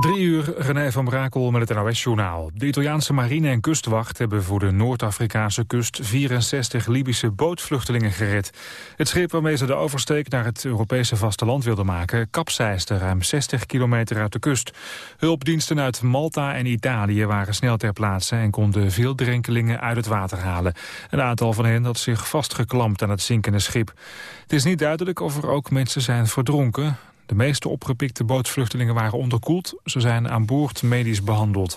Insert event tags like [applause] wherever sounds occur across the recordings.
Drie uur, René van Brakel met het NOS-journaal. De Italiaanse marine en kustwacht hebben voor de Noord-Afrikaanse kust 64 Libische bootvluchtelingen gered. Het schip waarmee ze de oversteek naar het Europese vasteland wilden maken... kapseisde ruim 60 kilometer uit de kust. Hulpdiensten uit Malta en Italië waren snel ter plaatse... en konden veel drenkelingen uit het water halen. Een aantal van hen had zich vastgeklampt aan het zinkende schip. Het is niet duidelijk of er ook mensen zijn verdronken. De meeste opgepikte bootvluchtelingen waren onderkoeld. Ze zijn aan boord medisch behandeld.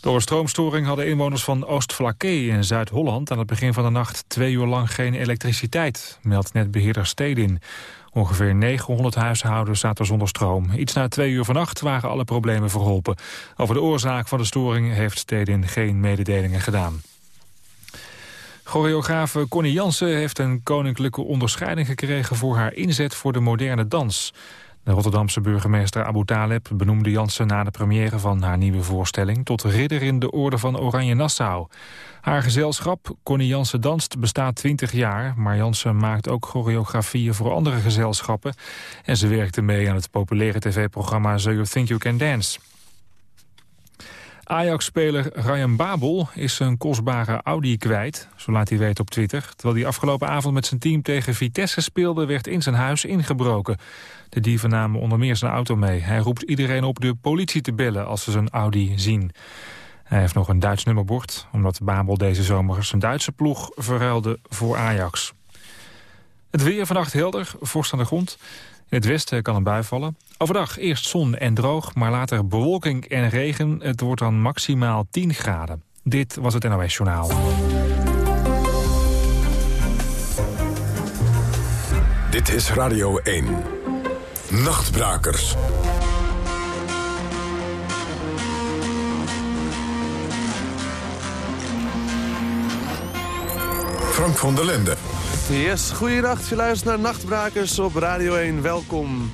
Door een stroomstoring hadden inwoners van Oost-Vlakke in Zuid-Holland... aan het begin van de nacht twee uur lang geen elektriciteit, meldt netbeheerder Stedin. Ongeveer 900 huishoudens zaten zonder stroom. Iets na twee uur vannacht waren alle problemen verholpen. Over de oorzaak van de storing heeft Stedin geen mededelingen gedaan. Choreografe Connie Jansen heeft een koninklijke onderscheiding gekregen voor haar inzet voor de moderne dans. De Rotterdamse burgemeester Abu Taleb benoemde Jansen na de première van haar nieuwe voorstelling tot ridder in de orde van Oranje Nassau. Haar gezelschap, Connie Jansen Danst, bestaat 20 jaar, maar Jansen maakt ook choreografieën voor andere gezelschappen en ze werkte mee aan het populaire tv-programma So You Think You Can Dance. Ajax-speler Ryan Babel is zijn kostbare Audi kwijt, zo laat hij weten op Twitter. Terwijl hij afgelopen avond met zijn team tegen Vitesse speelde, werd in zijn huis ingebroken. De dieven namen onder meer zijn auto mee. Hij roept iedereen op de politie te bellen als ze zijn Audi zien. Hij heeft nog een Duits nummerbord, omdat Babel deze zomer zijn Duitse ploeg verruilde voor Ajax. Het weer vannacht helder, vorst aan de grond. Het westen kan een bui vallen. Overdag eerst zon en droog, maar later bewolking en regen. Het wordt dan maximaal 10 graden. Dit was het NOS Journaal. Dit is Radio 1. Nachtbrakers. Frank van der Linden. Yes, goeiedag. Je luistert naar Nachtbrakers op Radio 1. Welkom.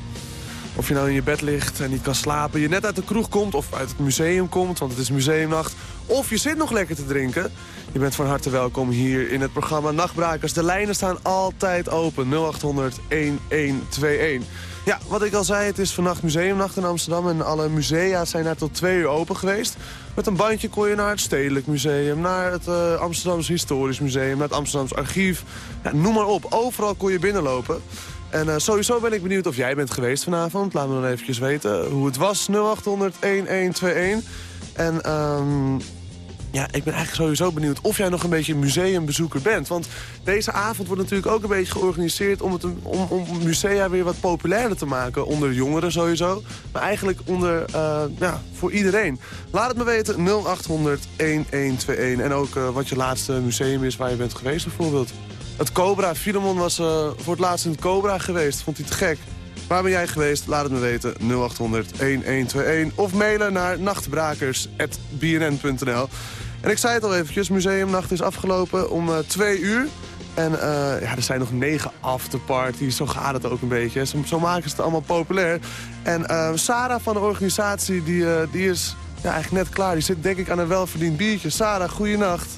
Of je nou in je bed ligt en niet kan slapen, je net uit de kroeg komt of uit het museum komt, want het is museumnacht. Of je zit nog lekker te drinken. Je bent van harte welkom hier in het programma Nachtbrakers. De lijnen staan altijd open. 0800 1121. Ja, wat ik al zei, het is vannacht museumnacht in Amsterdam... en alle musea zijn daar tot twee uur open geweest. Met een bandje kon je naar het Stedelijk Museum... naar het uh, Amsterdamse Historisch Museum, naar het Amsterdamse Archief. Ja, noem maar op, overal kon je binnenlopen. En uh, sowieso ben ik benieuwd of jij bent geweest vanavond. Laat me dan eventjes weten hoe het was. 0800 1121. En um, ja, ik ben eigenlijk sowieso benieuwd of jij nog een beetje museumbezoeker bent. Want deze avond wordt natuurlijk ook een beetje georganiseerd... om, het, om, om musea weer wat populairder te maken. Onder jongeren sowieso. Maar eigenlijk onder, uh, ja, voor iedereen. Laat het me weten, 0800 1121. En ook uh, wat je laatste museum is waar je bent geweest bijvoorbeeld. Het Cobra. Filemon was uh, voor het laatst in het Cobra geweest. Vond hij te gek. Waar ben jij geweest? Laat het me weten. 0800 1121. Of mailen naar nachtbrakers.bnn.nl. En ik zei het al eventjes, museumnacht is afgelopen om uh, twee uur. En uh, ja, er zijn nog negen afterparties, zo gaat het ook een beetje. Zo, zo maken ze het allemaal populair. En Sarah van de organisatie, die, die is ja, eigenlijk net klaar. Die zit denk ik aan een welverdiend biertje. Sarah, goeienacht.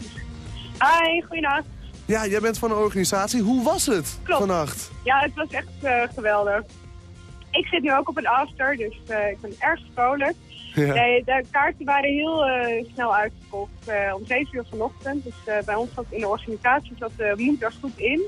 Hi, goeienacht. Ja, jij bent van de organisatie. Hoe was het Klopt. vannacht? Ja, het was echt geweldig. Ik zit nu ook op een after, dus ik ben erg vrolijk. Ja. Nee, de kaarten waren heel uh, snel uitverkocht. Om 7 uur vanochtend. Dus bij ons zat in de organisatie zat de moed er goed in.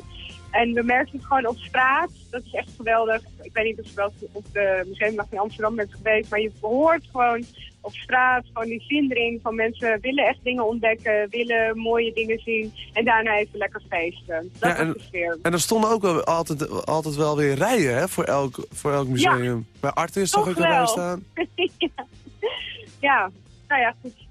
En we merkten het gewoon op straat. Dat is echt geweldig. Ik weet niet of je wel op de museumnacht in Amsterdam bent geweest. Maar je hoort gewoon op straat gewoon die zindering van mensen willen echt dingen ontdekken. Willen mooie dingen zien. En daarna even lekker feesten. Dat ja, en, is de sfeer. En er stonden ook wel altijd, altijd wel weer rijen hè, voor, elk, voor elk museum. Ja, bij Artis zag ik erbij staan. [laughs] ja. ja, nou ja, goed.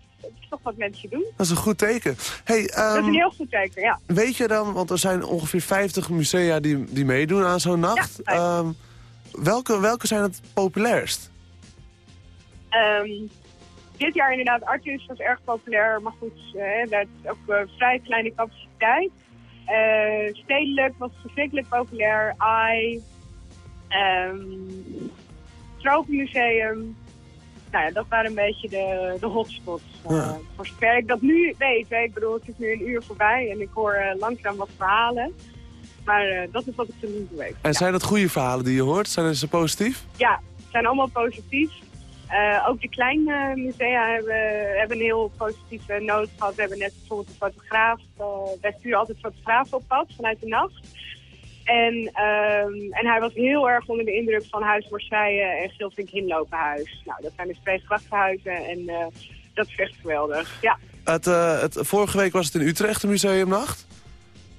Is toch wat mensen doen. Dat is een goed teken. Hey, um, dat is een heel goed teken, ja. Weet je dan, want er zijn ongeveer 50 musea die, die meedoen aan zo'n nacht. Ja, um, welke, welke zijn het populairst? Um, dit jaar inderdaad, Artus was erg populair, maar goed, uh, dat is ook uh, vrij kleine capaciteit. Uh, stedelijk was verschrikkelijk populair. AI, um, Tropenmuseum, nou ja, dat waren een beetje de, de hotspots. Uh, ja. Voor zover ik dat nu weet. Hè. Ik bedoel, het is nu een uur voorbij en ik hoor uh, langzaam wat verhalen. Maar uh, dat is wat ik tot nu toe weet. En zijn dat goede verhalen die je hoort? Zijn ze positief? Ja, ze zijn allemaal positief. Uh, ook de kleine musea hebben, hebben een heel positieve noot gehad. We hebben net bijvoorbeeld een fotograaf. Uh, wij sturen altijd fotografen op pad vanuit de nacht. En, um, en hij was heel erg onder de indruk van Huis Marseille en Gilvink Hinlopenhuis. Nou, dat zijn dus twee grachtenhuizen en uh, dat is echt geweldig. Ja. Het, het, vorige week was het in Utrecht, de museumnacht.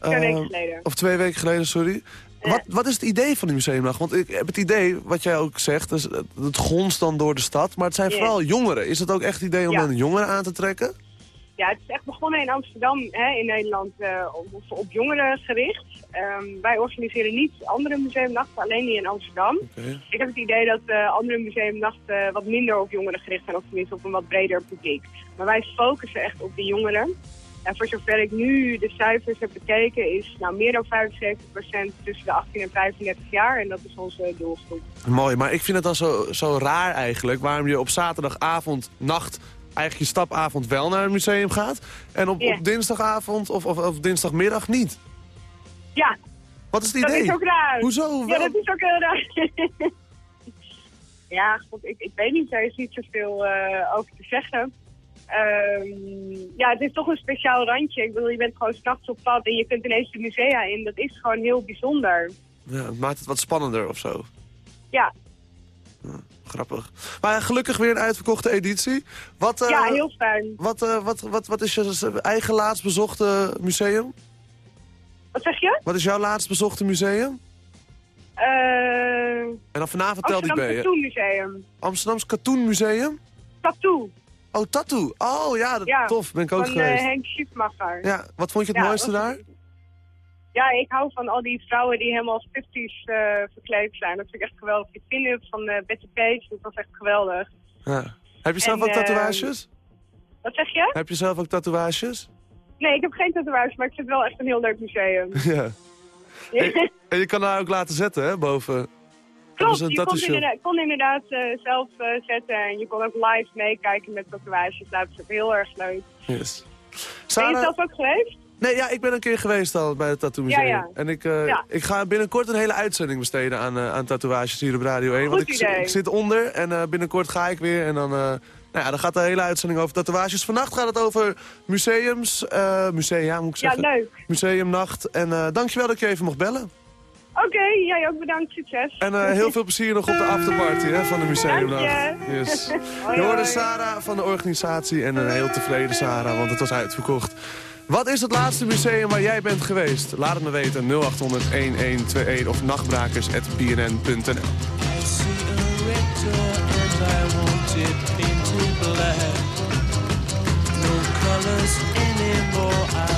Twee weken geleden. Of twee weken geleden, sorry. Wat, wat is het idee van de museumnacht? Want ik heb het idee, wat jij ook zegt, dus het gonst dan door de stad. Maar het zijn vooral jongeren. Is het ook echt het idee om ja. een jongeren aan te trekken? Ja, het is echt begonnen in Amsterdam, hè, in Nederland, uh, op, op, jongeren gericht. Um, wij organiseren niet andere museumnachten, alleen die in Amsterdam. Okay. Ik heb het idee dat uh, andere museumnachten wat minder op jongeren gericht zijn, of tenminste op een wat breder publiek. Maar wij focussen echt op de jongeren. En voor zover ik nu de cijfers heb bekeken, is nou meer dan 75% tussen de 18 en 35 jaar. En dat is onze doelgroep. Mooi, maar ik vind het dan zo, zo raar eigenlijk waarom je op zaterdagavond, nacht, eigenlijk je stapavond wel naar het museum gaat. En op, dinsdagavond of, of, of dinsdagmiddag niet. Ja, Wat is het dat idee? is ook raar. Hoezo? Ja, dat is ook heel raar. [laughs] ja, god, ik, ik weet niet, daar is niet zoveel eh over te zeggen. Ehm, ja, het is toch een speciaal randje. Ik bedoel, je bent gewoon s'nachts op pad en je kunt ineens de musea in. Dat is gewoon heel bijzonder. Ja, het maakt het wat spannender of zo. Ja, Grappig. Maar gelukkig weer een uitverkochte editie. Wat, eh, ja heel fijn. wat, eh, wat, wat, wat is je eigen laatst bezochte museum? Wat zeg je? Wat is jouw laatst bezochte museum? Eh En dan vanavond tel die bij je. Tattoo Museum. Amsterdams Katoen Museum? Tattoo. Oh, Tattoo. Oh ja, dat, Ja, tof. Ben ik ook Van geweest. Henk Schiefmacher. Ja, wat vond je het Ja, mooiste daar? Ja, ik hou van al die vrouwen die helemaal als 50's eh, verkleed zijn. Dat vind ik echt geweldig. Die pin-up van eh, Betty Page, dat was echt geweldig. Ja. Heb je zelf En, ook eh, tatoeages? Wat zeg je? Heb je zelf ook tatoeages? Nee, ik heb geen tatoeage, maar ik vind het wel echt een heel leuk museum. [laughs] ja. En je kan daar ook laten zetten, hè, boven. Klopt, je kon inderdaad, kon inderdaad zelf zetten en je kon ook live meekijken met tatoeages. Dat is heel erg leuk. Yes. Ben je Sarah- zelf ook geweest? Nee, ja, ik ben een keer geweest al bij het Tattoo Museum. Ja, ja. En ik, eh, Ja. ik ga binnenkort een hele uitzending besteden aan, eh, aan tatoeages hier op Radio 1. want Goed ik, idee. ik zit onder en eh, binnenkort ga ik weer. En dan, nou ja, dan gaat de hele uitzending over tatoeages. Vannacht gaat het over museums. musea, moet ik Ja, zeggen. leuk. Museumnacht. En dankjewel dat je even mocht bellen. Oké, jij ook bedankt. Succes. En heel veel plezier nog op de afterparty hè, van de museumnacht. Dank je. Yes. Hoi, Je hoorde. Sarah van de organisatie en een heel tevreden Sarah, want het was uitverkocht. Wat is het laatste museum waar jij bent geweest? Laat het me weten, 0800-1121 of nachtbrakers.bnn.nl. No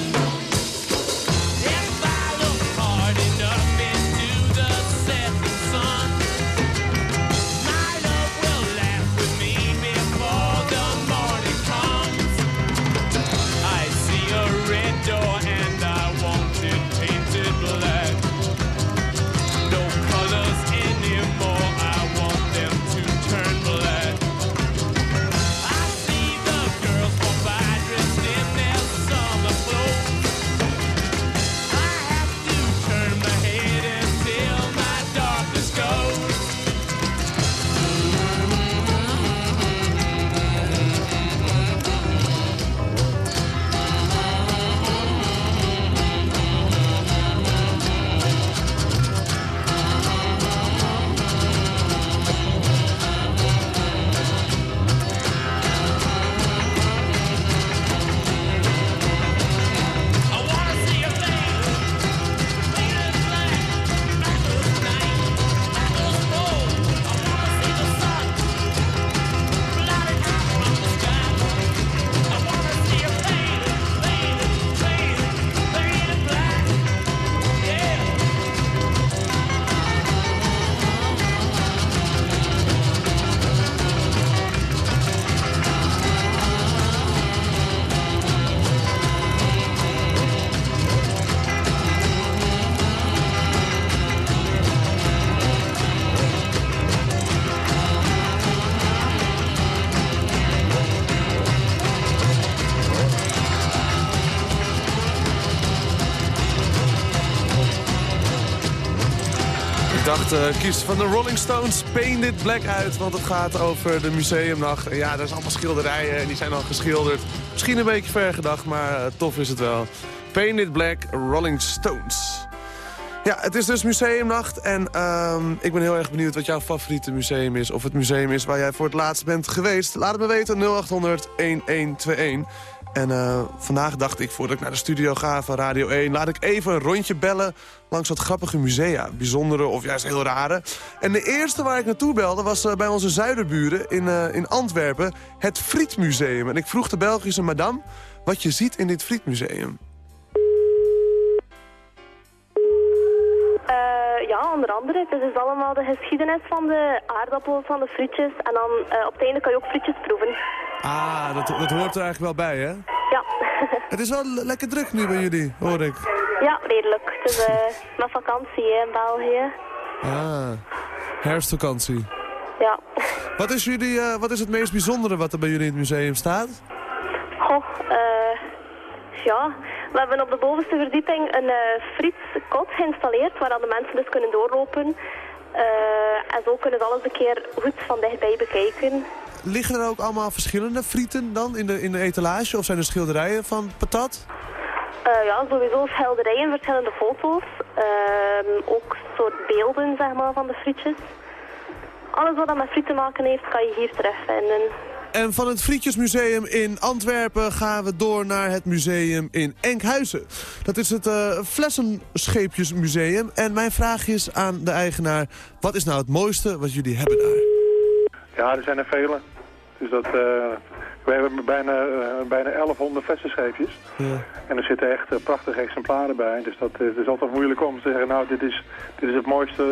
Eh, kies van de Rolling Stones Painted Black uit. Want het gaat over de museumnacht. En ja, er zijn allemaal schilderijen en die zijn al geschilderd. Misschien een beetje ver gedacht, maar eh, tof is het wel. Painted Black Rolling Stones. Ja, het is dus museumnacht en ehm, ik ben heel erg benieuwd wat jouw favoriete museum is. Of het museum is waar jij voor het laatst bent geweest. Laat het me weten, 0800 1121. En eh, vandaag dacht ik, voordat ik naar de studio ga van Radio 1... laat ik even een rondje bellen langs wat grappige musea. Bijzondere of juist heel rare. En de eerste waar ik naartoe belde was eh, bij onze zuiderburen in, eh, in Antwerpen... het Frietmuseum. En ik vroeg de Belgische madame wat je ziet in dit Frietmuseum. Ja, onder andere. Het is dus allemaal de geschiedenis van de aardappels, van de frietjes. En dan eh, op het einde kan je ook frietjes proeven. Ah, dat, dat hoort er eigenlijk wel bij, hè? Ja. Het is wel le- lekker druk nu bij jullie, hoor ik. ja, redelijk. Het is eh met vakantie hè, in België. Ah, herfstvakantie. Ja. Wat is, jullie, eh, wat is het meest bijzondere wat er bij jullie in het museum staat? Goh, eh ja. We hebben op de bovenste verdieping een uh, frietkot geïnstalleerd waar de mensen dus kunnen doorlopen. Eh, en zo kunnen ze alles een keer goed van dichtbij bekijken. Liggen er ook allemaal verschillende frieten dan in de, in de etalage? Of zijn er schilderijen van patat? Eh, ja, sowieso schilderijen, verschillende foto's. Ehm, ook soort beelden, zeg maar, van de frietjes. Alles wat dat met friet te maken heeft, kan je hier terugvinden. En van het Frietjesmuseum in Antwerpen gaan we door naar het museum in Enkhuizen. Dat is het eh Flessenscheepjesmuseum. En mijn vraag is aan de eigenaar, wat is nou het mooiste wat jullie hebben daar? Ja, er zijn er vele. Dus dat, eh, we hebben bijna, eh, bijna 1100 flessenscheepjes. Ja. En er zitten echt prachtige exemplaren bij. Dus dat het is altijd moeilijk om te zeggen, nou, dit is, dit is het mooiste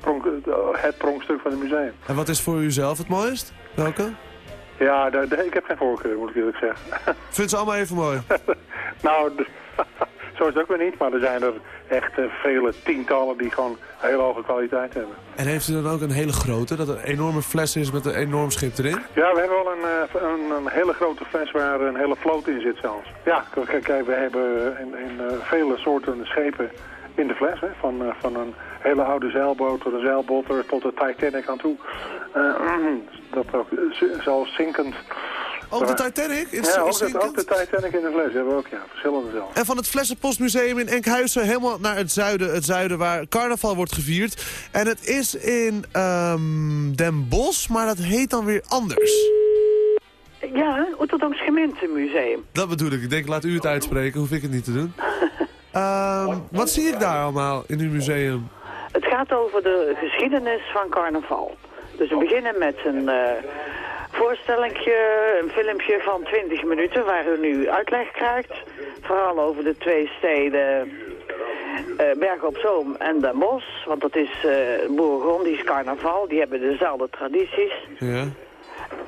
pronk, het pronkstuk van het museum. En wat is voor u zelf het mooist? Welke? Ja, ik heb geen voorkeur, moet ik eerlijk zeggen. Vindt ze allemaal even mooi? [laughs] nou, [laughs] zo is het ook weer niet. Maar er zijn er echt eh, vele tientallen die gewoon hele hoge kwaliteit hebben. En heeft u dan ook een hele grote, dat een enorme fles is met een enorm schip erin? Ja, we hebben wel een, eh, een, een hele grote fles waar een hele vloot in zit zelfs. Ja, kijk, we hebben in, in eh, vele soorten schepen in de fles. Hè, van, van een hele oude zeilboot tot een zeilbotter tot de Titanic aan toe. Eh, dat ook eh, zelfs zinkend. Ook de Titanic? In Ja, ook, dat, ook de Titanic in de fles hebben we ook, ja. Verschillende zelfs. En van het Flessenpostmuseum in Enkhuizen helemaal naar het zuiden. Het zuiden waar carnaval wordt gevierd. En het is in ehm, Den Bosch, maar dat heet dan weer anders. Ja, Oeterdoms Gemeentemuseum. Dat bedoel ik. Ik denk, laat u het uitspreken. Hoef ik het niet te doen. [laughs] Ehm, wat zie ik daar allemaal in uw museum? Het gaat over de geschiedenis van carnaval. Dus we beginnen met een eh voorstellingje, een filmpje van 20 minuten waar u nu uitleg krijgt. Vooral over de twee steden eh Bergen op Zoom en Den Bosch. Want dat is eh Bourgondisch carnaval, die hebben dezelfde tradities. Ja.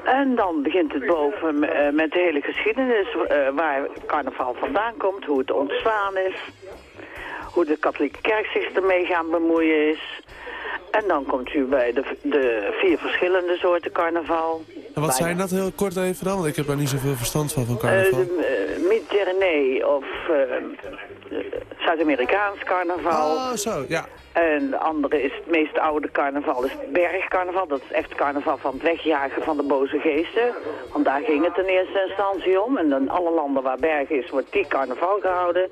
En dan begint het boven met de hele geschiedenis, waar carnaval vandaan komt, hoe het ontstaan is, hoe de katholieke kerk zich ermee gaan bemoeien is. En dan komt u bij de, de vier verschillende soorten carnaval. En wat zijn dat heel kort even dan? Want ik heb daar niet zoveel verstand van, van carnaval. uh, Mediterranee of eh, Zuid-Amerikaans carnaval. Oh, zo, ja. En de andere is het meest oude carnaval, is het bergcarnaval. Dat is echt het carnaval van het wegjagen van de boze geesten. Want daar ging het in eerste instantie om. En in alle landen waar berg is, wordt die carnaval gehouden.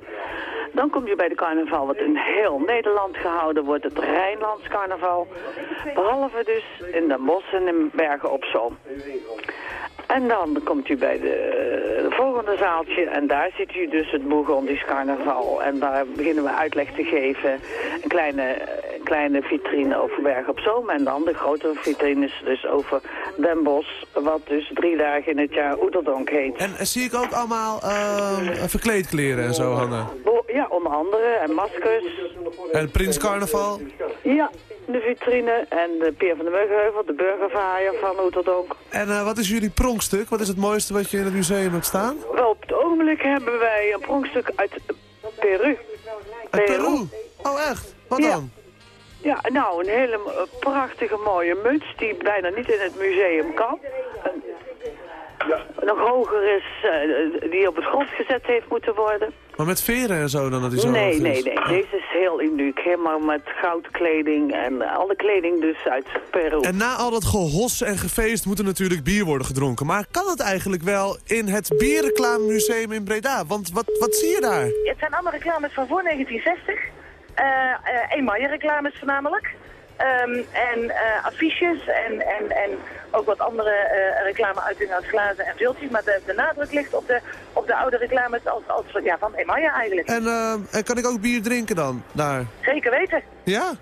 Dan kom je bij de carnaval wat in heel Nederland gehouden wordt, het Rijnlands carnaval. Behalve dus in Den Bosch en Bergen op Zoom. En dan komt u bij de, de volgende zaaltje en daar ziet u dus het Bourgondisch carnaval. En daar beginnen we uitleg te geven. Een kleine, kleine vitrine over Berg op Zoom. En dan de grotere vitrines dus over Den Bosch. Wat dus drie dagen in het jaar Oeterdonk heet. En zie ik ook allemaal ehm, verkleedkleren en zo hangen? Ja, onder andere. En maskers. En Prins Carnaval? Ja, de vitrine. En de Peer van de Muggenheuvel, de burgervaaier van Oeterdonk. En eh, wat is jullie pronkstuk? Wat is het mooiste wat je in het museum hebt staan? Wel, op het ogenblik hebben wij een pronkstuk uit Peru. Uit Peru? Oh, echt? Wat Ja. dan? Ja, nou, een hele eh, prachtige mooie muts die bijna niet in het museum kan. Een, nog hoger is, eh, die op het grond gezet heeft moeten worden. Maar met veren en zo dan dat hij zo Nee, hoog nee, nee. Deze is heel uniek. Helemaal met goudkleding en alle kleding dus uit Peru. En na al dat gehos en gefeest moet er natuurlijk bier worden gedronken. Maar kan het eigenlijk wel in het Bierreclamemuseum in Breda? Want wat, wat zie je daar? Het zijn allemaal reclames van voor 1960. Eh eh Emaille reclames voornamelijk. Ehm, en eh, affiches en, en, en ook wat andere eh reclameuitingen uit glazen en viltjes. Maar de, de nadruk ligt op de, op de oude reclames als, als, ja, van Emaille eigenlijk. En, eh, en kan ik ook bier drinken dan, daar? Zeker weten. Ja?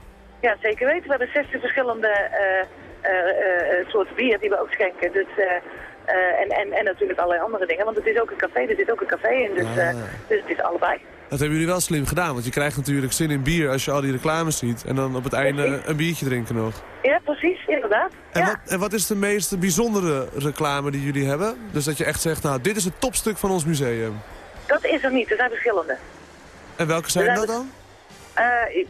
Ja, zeker weten. We hebben 60 verschillende eh, eh, eh, eh, soorten bier die we ook schenken. Dus, eh, eh, en, en, en natuurlijk allerlei andere dingen. Want het is ook een café, er zit ook een café in. Dus, eh, dus het is allebei. Dat hebben jullie wel slim gedaan, want je krijgt natuurlijk zin in bier als je al die reclames ziet. En dan op het einde een biertje drinken nog. Ja, precies, inderdaad. En, ja. wat, en wat is de meest bijzondere reclame die jullie hebben? Dus dat je echt zegt, nou, dit is het topstuk van ons museum. Dat is er niet, er zijn verschillende. En welke zijn dat dan? Ik-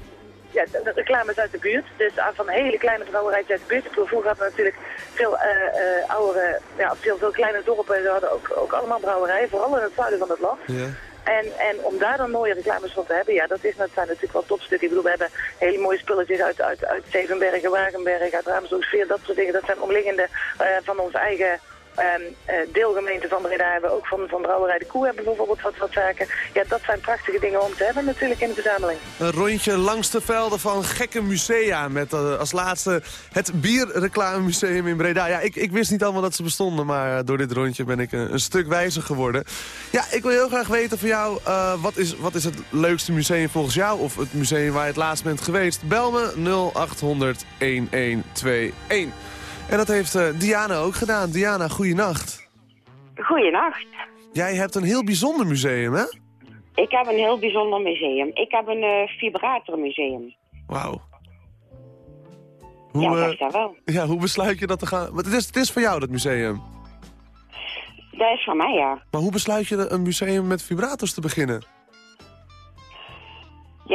ja, de, reclames uit de buurt. Dus van hele kleine brouwerijen uit de buurt. Ik bedoel, Vroeger hadden we natuurlijk veel eh eh oudere, ja, veel, veel kleine dorpen. Ze hadden ook, ook allemaal brouwerijen, vooral in het zuiden van het land. Ja. En, en om daar dan mooie reclames van te hebben, ja, dat, is, dat zijn natuurlijk wel topstukken. Ik bedoel, we hebben hele mooie spulletjes uit, uit, uit Zevenbergen, Wagenberg, uit Raamsdorpsfeer, dat soort dingen. Dat zijn omliggende eh, van onze eigen ehm, eh, deelgemeente van Breda. Hebben ook van, van Brouwerij de Koe hebben bijvoorbeeld wat, wat zaken. Ja, dat zijn prachtige dingen om te hebben natuurlijk in de verzameling. Een rondje langs de velden van gekke musea. Met eh, als laatste het Bierreclamemuseum in Breda. Ja, ik, ik wist niet allemaal dat ze bestonden. Maar eh, door dit rondje ben ik een, stuk wijzer geworden. Ja, ik wil heel graag weten van jou. wat, is, wat is het leukste museum volgens jou? Of het museum waar je het laatst bent geweest? Bel me 0800 1121. En dat heeft eh, Diana ook gedaan. Diana, goeienacht. Goeienacht. Jij hebt een heel bijzonder museum, hè? Ik heb een heel bijzonder museum. Ik heb een eh, vibratormuseum. Wauw. ja, Hoe, dat is dat wel. ja, hoe besluit je dat te gaan? Want het is, het is van jou, dat museum. Dat is van mij, ja. Maar hoe besluit je een museum met vibrators te beginnen?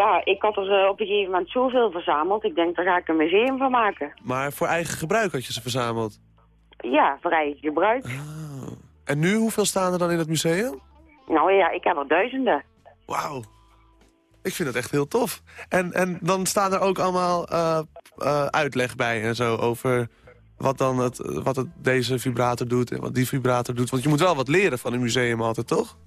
Ja, ik had er eh, op een gegeven moment zoveel verzameld. Ik denk, daar ga ik een museum van maken. Maar voor eigen gebruik had je ze verzameld. Ja, voor eigen gebruik. En nu, hoeveel staan er dan in het museum? Nou ja, ik heb er duizenden. Wauw. Ik vind het echt heel tof. En, en dan staan er ook allemaal eh, eh, uitleg bij en zo over wat, dan het, wat het, deze vibrator doet en wat die vibrator doet. Want je moet wel wat leren van een museum altijd, toch?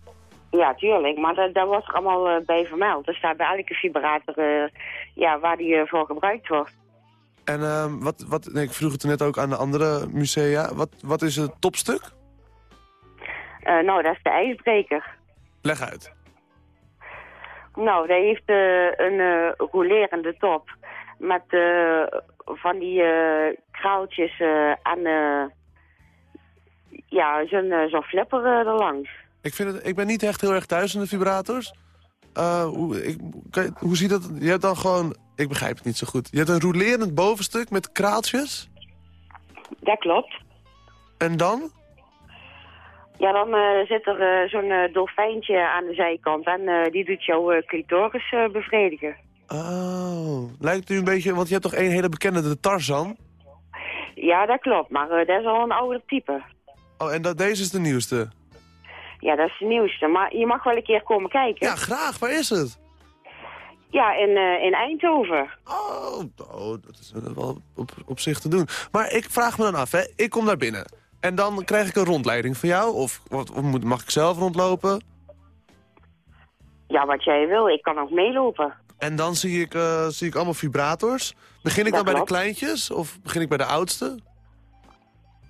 Ja, tuurlijk. Maar dat, dat wordt er allemaal eh, bij vermeld. Er staat bij elke vibrator eh, ja, waar die eh, voor gebruikt wordt. En ehm, wat, wat, nee, ik vroeg het net ook aan de andere musea. Wat, wat is het topstuk? Nou, dat is de ijsbreker. Leg uit. Nou, dat heeft een rolerende top. Met van die kraaltjes en eh, ja, zo'n zo'n flipper erlangs. Ik, vind het, ik ben niet echt heel erg thuis in de vibrators. Eh, hoe, ik, kan je- hoe ziet dat? Je hebt dan gewoon... Ik begrijp het niet zo goed. Je hebt een rolerend bovenstuk met kraaltjes. Dat klopt. En dan? Ja, dan eh, zit er eh, zo'n dolfijntje aan de zijkant en die doet jouw clitoris bevredigen. Oh, lijkt u een beetje... Want je hebt toch één hele bekende, de Tarzan? Ja, dat klopt, maar dat is al een ouder type. Oh, en dat, deze is de nieuwste. Ja, dat is de nieuwste, maar je mag wel een keer komen kijken. Ja, graag. Waar is het? Ja, in, eh, in Eindhoven. Oh, oh dat is wel op, op zich te doen. Maar ik vraag me dan af, hè. Ik kom daar binnen. En dan krijg ik een rondleiding van jou? Of, wat, of moet, mag ik zelf rondlopen? Ja, wat jij wil, ik kan ook meelopen. En dan zie ik, eh, zie ik allemaal vibrators. Begin ik Dat dan bij de kleintjes? Of begin ik bij de oudste?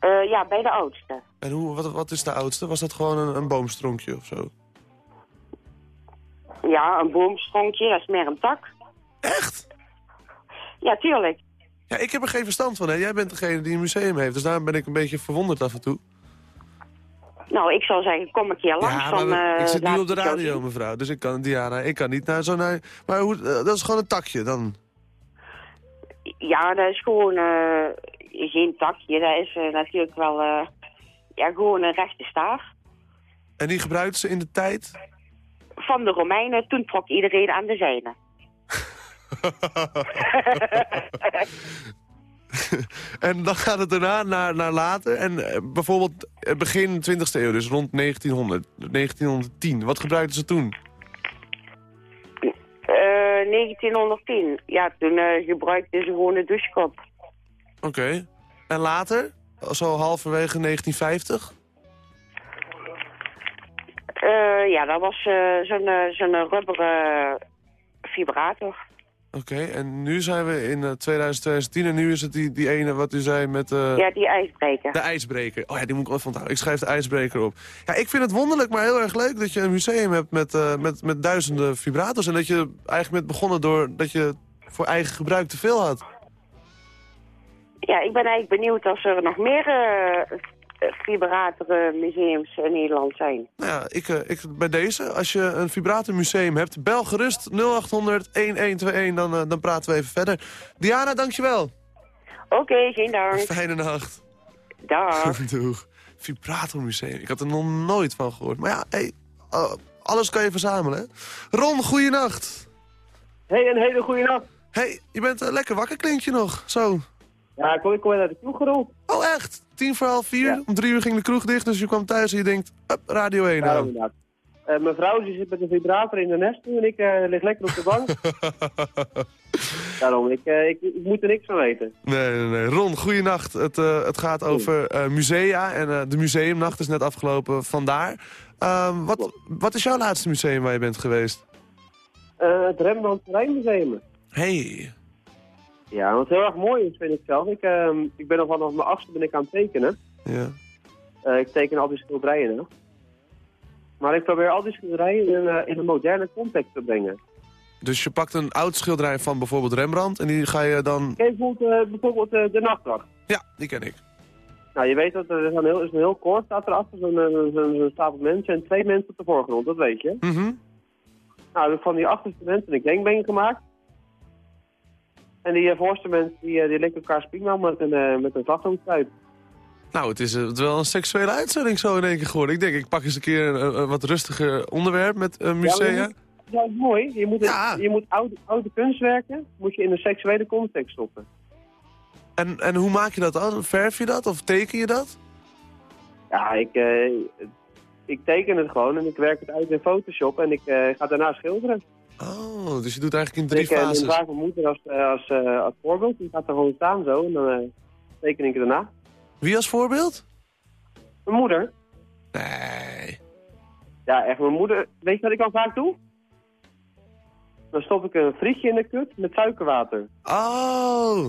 Eh, ja, bij de oudste. En hoe, wat, wat is de oudste? Was dat gewoon een, een boomstronkje of zo? Ja, een boomstronkje, dat is meer een tak. Echt? Ja, tuurlijk. Ja, ik heb er geen verstand van. Hè. Jij bent degene die een museum heeft. Dus daarom ben ik een beetje verwonderd af en toe. Nou, ik zou zeggen, kom een keer langs. Ja, maar we- eh, ik zit nu op de radio, mevrouw. Dus ik kan, Diana, ik kan niet naar zo naar... Maar hoe, eh, dat is gewoon een takje dan? Ja, dat is gewoon eh, geen takje. Dat is eh, natuurlijk wel eh, ja, gewoon een rechte staaf. En die gebruikten ze in de tijd? Van de Romeinen, toen trok iedereen aan de zijne. [laughs] en dan gaat het daarna naar, naar later. En eh, bijvoorbeeld eh, begin 20e eeuw, dus rond 1900, 1910. Wat gebruikten ze toen? Eh, 1910. Ja, toen eh, gebruikten ze gewoon een douchekop. Oké. En later? Zo halverwege 1950? Eh, ja, dat was eh, zo'n eh, zo'n rubberen vibrator. Oké, en nu zijn we in eh, 2000, 2010 en nu is het die, die ene wat u zei met... Ja, die ijsbreker. De ijsbreker. Oh ja, die moet ik even onthouden. Ik schrijf de ijsbreker op. Ja, ik vind het wonderlijk, maar heel erg leuk dat je een museum hebt met, met, met duizenden vibrators. En dat je eigenlijk bent begonnen door dat je voor eigen gebruik te veel had. Ja, ik ben eigenlijk benieuwd of er nog meer eh vibratormuseums in Nederland zijn. Nou ja, ik, eh, ik, bij deze, als je een vibratormuseum hebt, bel gerust 0800 1121, dan, eh, dan praten we even verder. Diana, dankjewel. Oké, geen dank. Fijne nacht. Dag. [laughs] Doeg. Vibratormuseum, ik had er nog nooit van gehoord. Maar ja, hey, alles kan je verzamelen. hè? Ron, goeienacht. Hey, een hele goede nacht. hey, je bent lekker wakker, klinkt je nog. Zo. Ja, ik kom, naar de kroeg gerold. Oh, echt? Tien voor half vier? Om drie uur ging de kroeg dicht, dus je kwam thuis en je denkt... Up, Radio 1 Ja, aan. inderdaad. Eh, mijn vrouw die zit met een vibrator in de nest en ik eh, lig lekker op de bank. [laughs] Daarom, ik, eh, ik, ik moet er niks van weten. Nee, nee, nee. Ron, goeienacht. Het, het gaat over musea en de museumnacht is net afgelopen vandaar. Ehm, wat, wat is jouw laatste museum waar je bent geweest? Het Rembrandt Rijnmuseum. Hey. Ja, wat heel erg mooi is, vind ik zelf. Ik, ehm, ik ben al vanaf mijn achtste ben ik aan het tekenen. Ja. Eh, ik teken al die schilderijen nog. Maar ik probeer al die schilderijen in, een, eh, in een moderne context te brengen. Dus je pakt een oud schilderij van bijvoorbeeld Rembrandt en die ga je dan... Kijk bijvoorbeeld, eh, bijvoorbeeld de nachtwacht. Ja, die ken ik. Nou, je weet dat er is een heel, is een heel koor staat erachter, zo'n stapel mensen en twee mensen op de voorgrond, dat weet je. Mhm. Nou, hebben van die achterste mensen een gangbang gemaakt. En die eh, voorste mensen die, eh, die elkaar spiegel met een, eh, met een slachtoffer Nou, het is, het is wel een seksuele uitzending zo in één keer geworden. Ik denk, ik pak eens een keer een, een wat rustiger onderwerp met eh, musea. Ja, dat is mooi. Je moet, je moet oude, oude kunstwerken moet je in een seksuele context stoppen. En, en hoe maak je dat dan? Verf je dat of teken je dat? Ja, ik, ik teken het gewoon en ik werk het uit in Photoshop en ik ga daarna schilderen. Oh, dus je doet eigenlijk in drie ik, eh, fases. Ik vraag mijn moeder als, eh, als, eh, als voorbeeld. Die gaat er gewoon staan zo en dan teken ik daarna. Wie als voorbeeld? Mijn moeder. Nee. Ja, echt mijn moeder. Weet je wat ik dan vaak doe? Dan stop ik een frietje in de kut met suikerwater. Oh,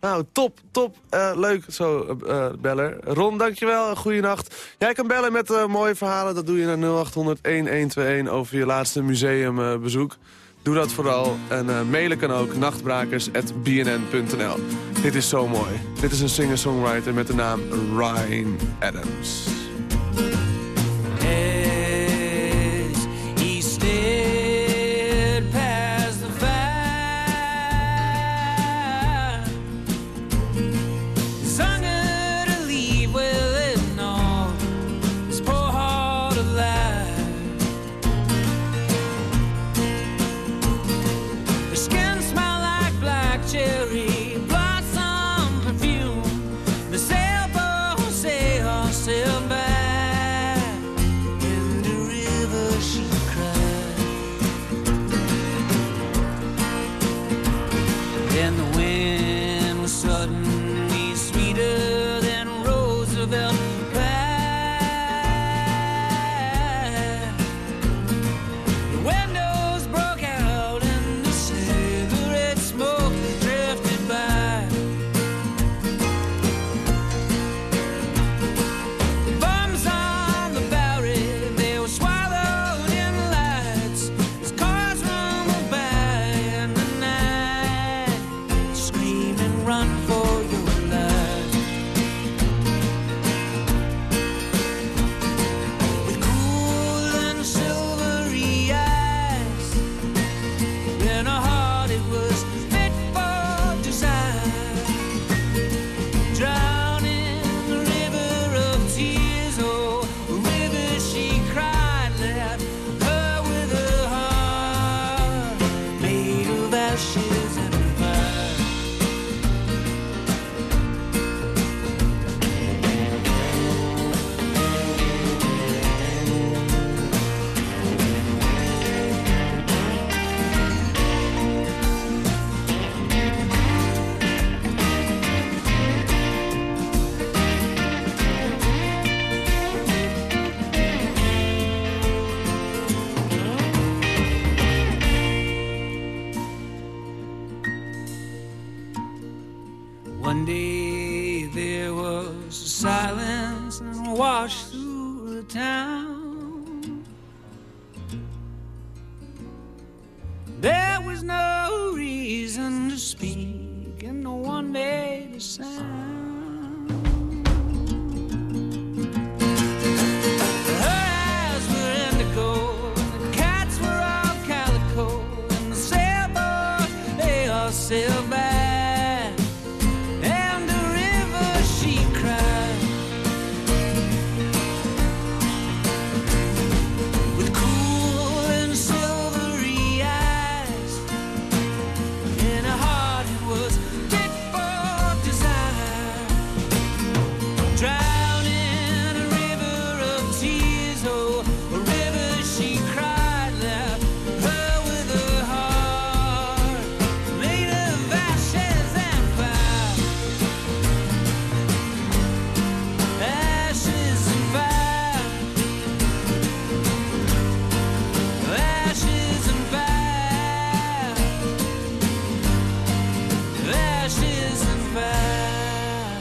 nou top, top. Eh, leuk zo, eh, beller. Ron, dankjewel. Goeienacht. Jij kan bellen met mooie verhalen. Dat doe je naar 0800-1121 over je laatste museumbezoek. Doe dat vooral. En mailen kan ook nachtbrakers.bnn.nl. Dit is zo mooi. Dit is een singer-songwriter met de naam Ryan Adams.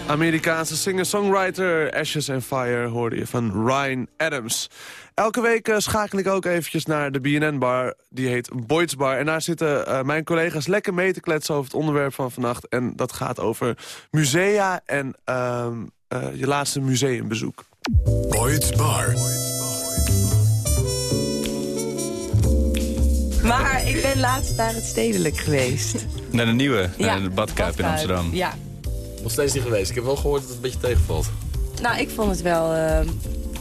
Amerikaanse singer-songwriter Ashes and Fire hoorde je van Ryan Adams. Elke week eh, schakel ik ook eventjes naar de BNN-bar. Die heet Boyd's Bar. En daar zitten eh, mijn collega's lekker mee te kletsen over het onderwerp van vannacht. En dat gaat over musea en ehm, eh, je laatste museumbezoek. Boyd's Bar. Maar ik ben laatst naar het stedelijk geweest. Naar de nieuwe, Ja, naar de badkuip in. Amsterdam. Ja. Nog steeds niet geweest. Ik heb wel gehoord dat het een beetje tegenvalt. Nou, ik vond het wel eh,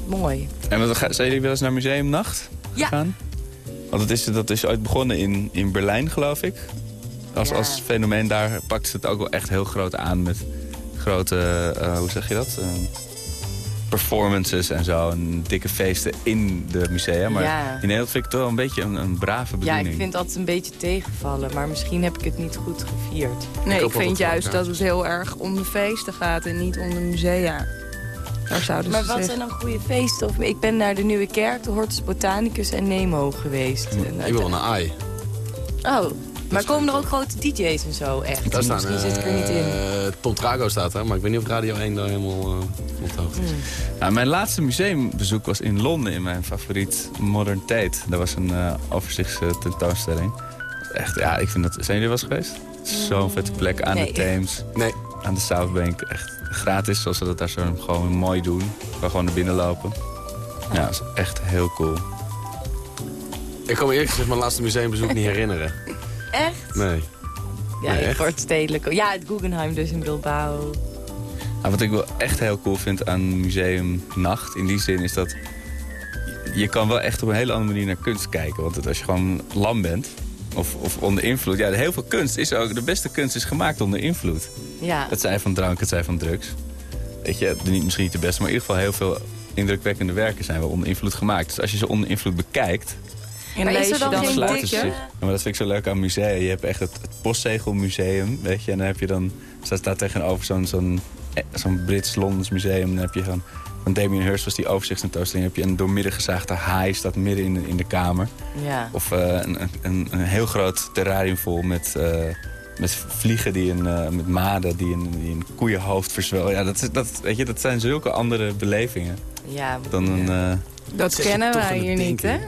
mooi. En wat, ga- zijn jullie wel eens naar Museumnacht Ja. gegaan? Want het is, dat is ooit begonnen in, in Berlijn, geloof ik. Als, Ja. als fenomeen daar pakt ze het ook wel echt heel groot aan met grote, eh, hoe zeg je dat? Eh, performances en zo. En dikke feesten in de musea. Maar Ja. in Nederland vind ik het wel een beetje een, een brave Ja, bedoeling. ik vind dat een beetje tegenvallen. Maar misschien heb ik het niet goed gevierd. Nee, ik, vind juist dat het heel erg om de feesten gaat en niet om de musea. Daar zouden Maar ze wat zeggen. zijn dan goede feesten? Of, ik ben naar de Nieuwe Kerk, de Hortus Botanicus en Nemo geweest. Ik wil naar AI. Oh, maar komen er ook grote DJ's en zo echt? Daar staan, Misschien zit ik er niet in. eh, Tom Trago staat er, maar ik weet niet of Radio 1 daar helemaal uh, op de hoogte is. Nou, mijn laatste museumbezoek was in Londen in mijn favoriet Modern Tate. Dat was een uh, overzichtstentoonstelling. Echt, ja, ik vind dat... Zijn jullie wel eens geweest? Zo'n vette plek aan Nee. de Theems. Nee. Aan de Southbank. Echt gratis, zoals ze dat daar zo gewoon mooi doen. Kan gewoon naar binnen lopen. Ja, dat is echt heel cool. Ik kan me eerlijk gezegd mijn laatste museumbezoek niet herinneren. Echt? Nee. Ja, Nee, ik echt? word stedelijk. Ja, het Guggenheim dus in Bilbao. Nou, wat ik wel echt heel cool vind aan Museumnacht... in die zin is dat... je kan wel echt op een hele andere manier naar kunst kijken. Want als je gewoon lam bent... Of, of onder invloed. Ja, heel veel kunst is ook... De beste kunst is gemaakt onder invloed. Ja. Het zij van drank, het zij van drugs. Weet je, niet, misschien niet de beste, maar in ieder geval heel veel indrukwekkende werken zijn wel onder invloed gemaakt. Dus als je ze onder invloed bekijkt, En Maar is lees er je dan dan geen een sluiten boekje? ze boekje? zich. Ja, maar dat vind ik zo leuk aan musea. Je hebt echt het, het postzegelmuseum, weet je. En dan heb je dan, staat daar tegenover zo'n zo'n eh, zo'n Brits-Londens museum. Dan heb je van, van Damien Hirst was die overzichtstentoonstelling. Dan heb je een doormidden gezaagde haai, staat midden in de, in de kamer. Ja. Of eh, een, een, een heel groot terrarium vol met, eh, met vliegen, die een, met maden die een, die een koeienhoofd verzwellen. Ja, dat, is- dat, weet je, dat zijn zulke andere belevingen Ja, dan een... eh, Dat kennen wij hier niet, hè?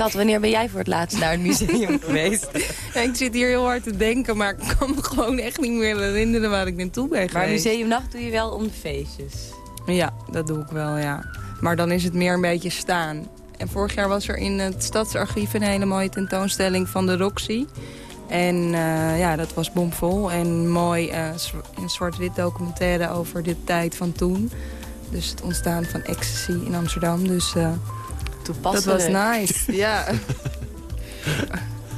Kat, wanneer ben jij voor het laatst naar het museum [laughs] geweest? Ja, ik zit hier heel hard te denken, maar ik kan me gewoon echt niet meer herinneren waar ik naartoe ben Maar geweest. museumnacht doe je wel om de feestjes. Ja, dat doe ik wel, ja. Maar dan is het meer een beetje staan. En vorig jaar was er in het Stadsarchief een hele mooie tentoonstelling van de Roxy. En eh, ja, dat was bomvol. En mooi zw- een zwart-wit documentaire over de tijd van toen. Dus het ontstaan van ecstasy in Amsterdam. Dus eh, dat was nice. [laughs] ja. [laughs]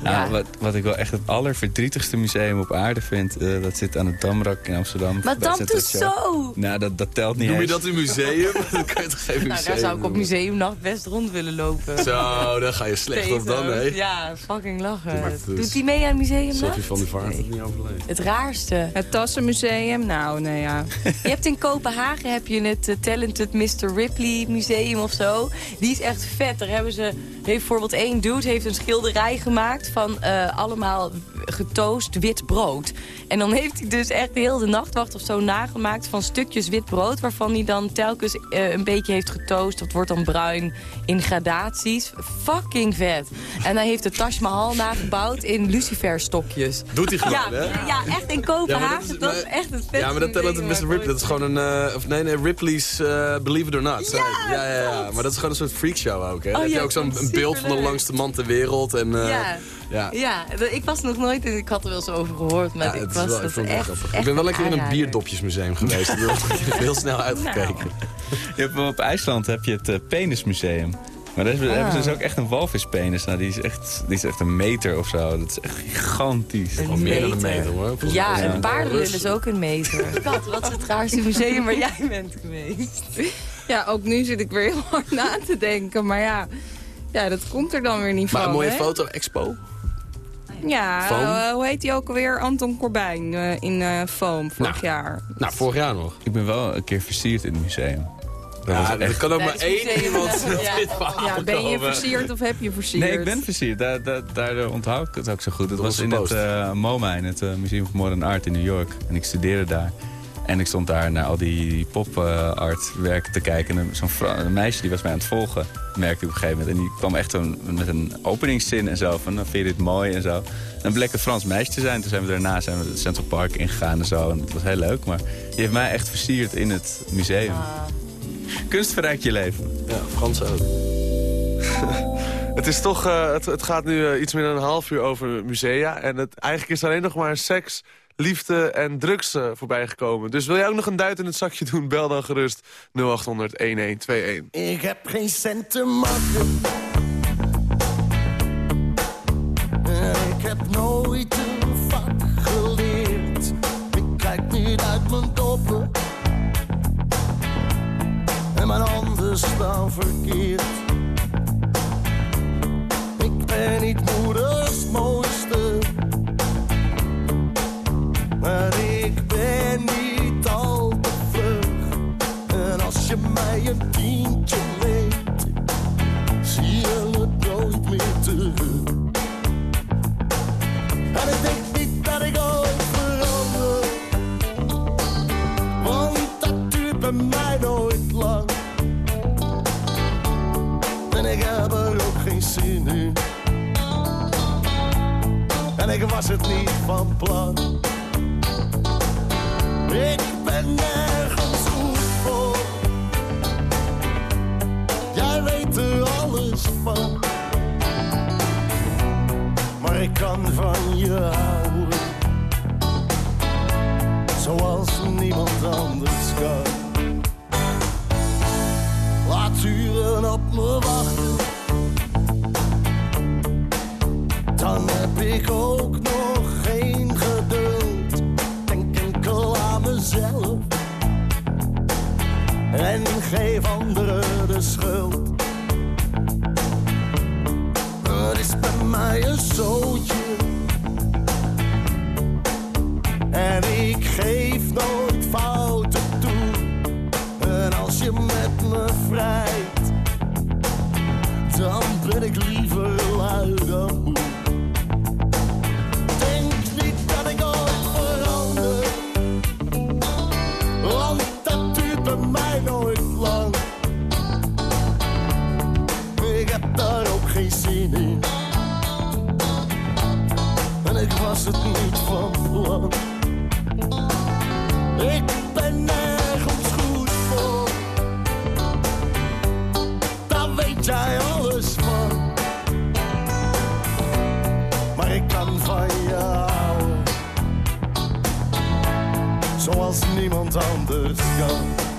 Nou, wat, wat ik wel echt het allerverdrietigste museum op aarde vind... eh, dat zit aan het Damrak in Amsterdam. Maar dus Centraal. zo! Nou, dat, dat telt niet Noem je dat een museum? [laughs] Dan kan je toch geen museum Nou, daar zou ik op museumnacht best rond willen lopen. Zo, dan ga je slecht op dan, nee. Ja, fucking lachen. Doet hij mee aan museumnacht? Sophie van die Vaart het niet overleefd. Het raarste. Het Tassenmuseum, nou, nee ja. Je hebt in Kopenhagen heb je het eh, Talented Mr. Ripley Museum of zo. Die is echt vet. Daar hebben ze, heeft bijvoorbeeld één dude heeft een schilderij gemaakt van eh, allemaal getoast wit brood. En dan heeft hij dus echt heel de nachtwacht of zo nagemaakt van stukjes wit brood... waarvan hij dan telkens eh, een beetje heeft getoast. Dat wordt dan bruin in gradaties. Fucking vet. En hij heeft de Taj Mahal nagebouwd in luciferstokjes. Doet hij gewoon, ja, hè? Ja, echt in Kopenhagen. dat, is echt het vetste Ja, maar dat, dat, dat, Mr. Ripley, dat is gewoon een... eh, of nee, nee, Ripley's Believe It or Not. Ja, ja, ja, ja. Maar dat is gewoon een soort freakshow ook, hè? Oh, heb je ja, ook zo'n dat beeld van de langste man ter wereld. En, Ja. Ja. Ja, ik was nog nooit en ik had er wel eens over gehoord. Maar Ja, ik was wel, ik dat vond het wel echt, grappig. echt Ik ben wel lekker in een bierdopjesmuseum geweest. Ik heb heel snel uitgekeken. Nou. Je hebt, op IJsland heb je het eh, penismuseum. Maar daar is- Ah. hebben ze dus ook echt een walvispenis. Nou, die, is echt, die is echt een meter of zo. Dat is echt gigantisch. Een meer dan een meter. hoor. Ja, een paardenlul is ook een meter. [laughs] Kat, wat is het raarste museum waar jij bent geweest? Ja, ook nu zit ik weer heel hard na te denken. Maar ja, ja dat komt er dan weer niet Maar van. een mooie foto-expo. Ja, Foam? eh, hoe heet die ook alweer? Anton Corbijn eh, in eh Foam vorig jaar. Nou, vorig jaar nog. Ik ben wel een keer versierd in het museum. Dat Ja, er kan ook maar één iemand Ja. dit verhaal Ja, ben je versierd of heb je versierd? Nee, ik ben versierd. Daar, daar, daardoor onthoud ik het ook zo goed. Het Dat was in het eh, MoMA, in het eh, Museum of Modern Art in New York. En ik studeerde daar. En ik stond daar naar al die pop-art werken te kijken. En zo'n een meisje die was mij aan het volgen, merkte ik op een gegeven moment. En die kwam echt zo met een openingszin en zo. Van, "Nou, vind je dit mooi en zo. En dan bleek een Frans meisje te zijn. Toen zijn we daarna zijn we het Central Park ingegaan en zo. En het was heel leuk. Maar die heeft mij echt versierd in het museum. Kunst verrijkt je leven. Ja, Frans ook. [laughs] Het, is toch, eh, het, het gaat nu eh, iets meer dan een half uur over musea. En het, eigenlijk is alleen nog maar seks, liefde en drugs eh, voorbij gekomen. Dus wil jij ook nog een duit in het zakje doen? Bel dan gerust 0800 1121. Ik heb geen cent te maken. En ik heb nooit een vak geleerd. Ik kijk niet uit mijn doppen. En mijn handen staan verkeerd. Ik ben niet moeders je mij een tientje leent, zie je het nooit meer terug. En ik denk niet dat ik ooit verander, want dat duurt bij mij nooit lang. En ik heb er ook geen zin in. En ik was het niet van plan. Ik ben nergens Maar ik kan van je houden. Zoals niemand anders kan. Laat uren op me wachten. Dan heb ik ook nog geen geduld. Denk enkel aan mezelf. En geef anderen de schuld. Mij een zootje. En ik geef nooit fouten toe. En als je met me vrijt, dan ben ik het niet van plan. Ik ben nergens goed voor. Daar weet jij alles van. Maar ik kan van houden. Zoals niemand anders kan.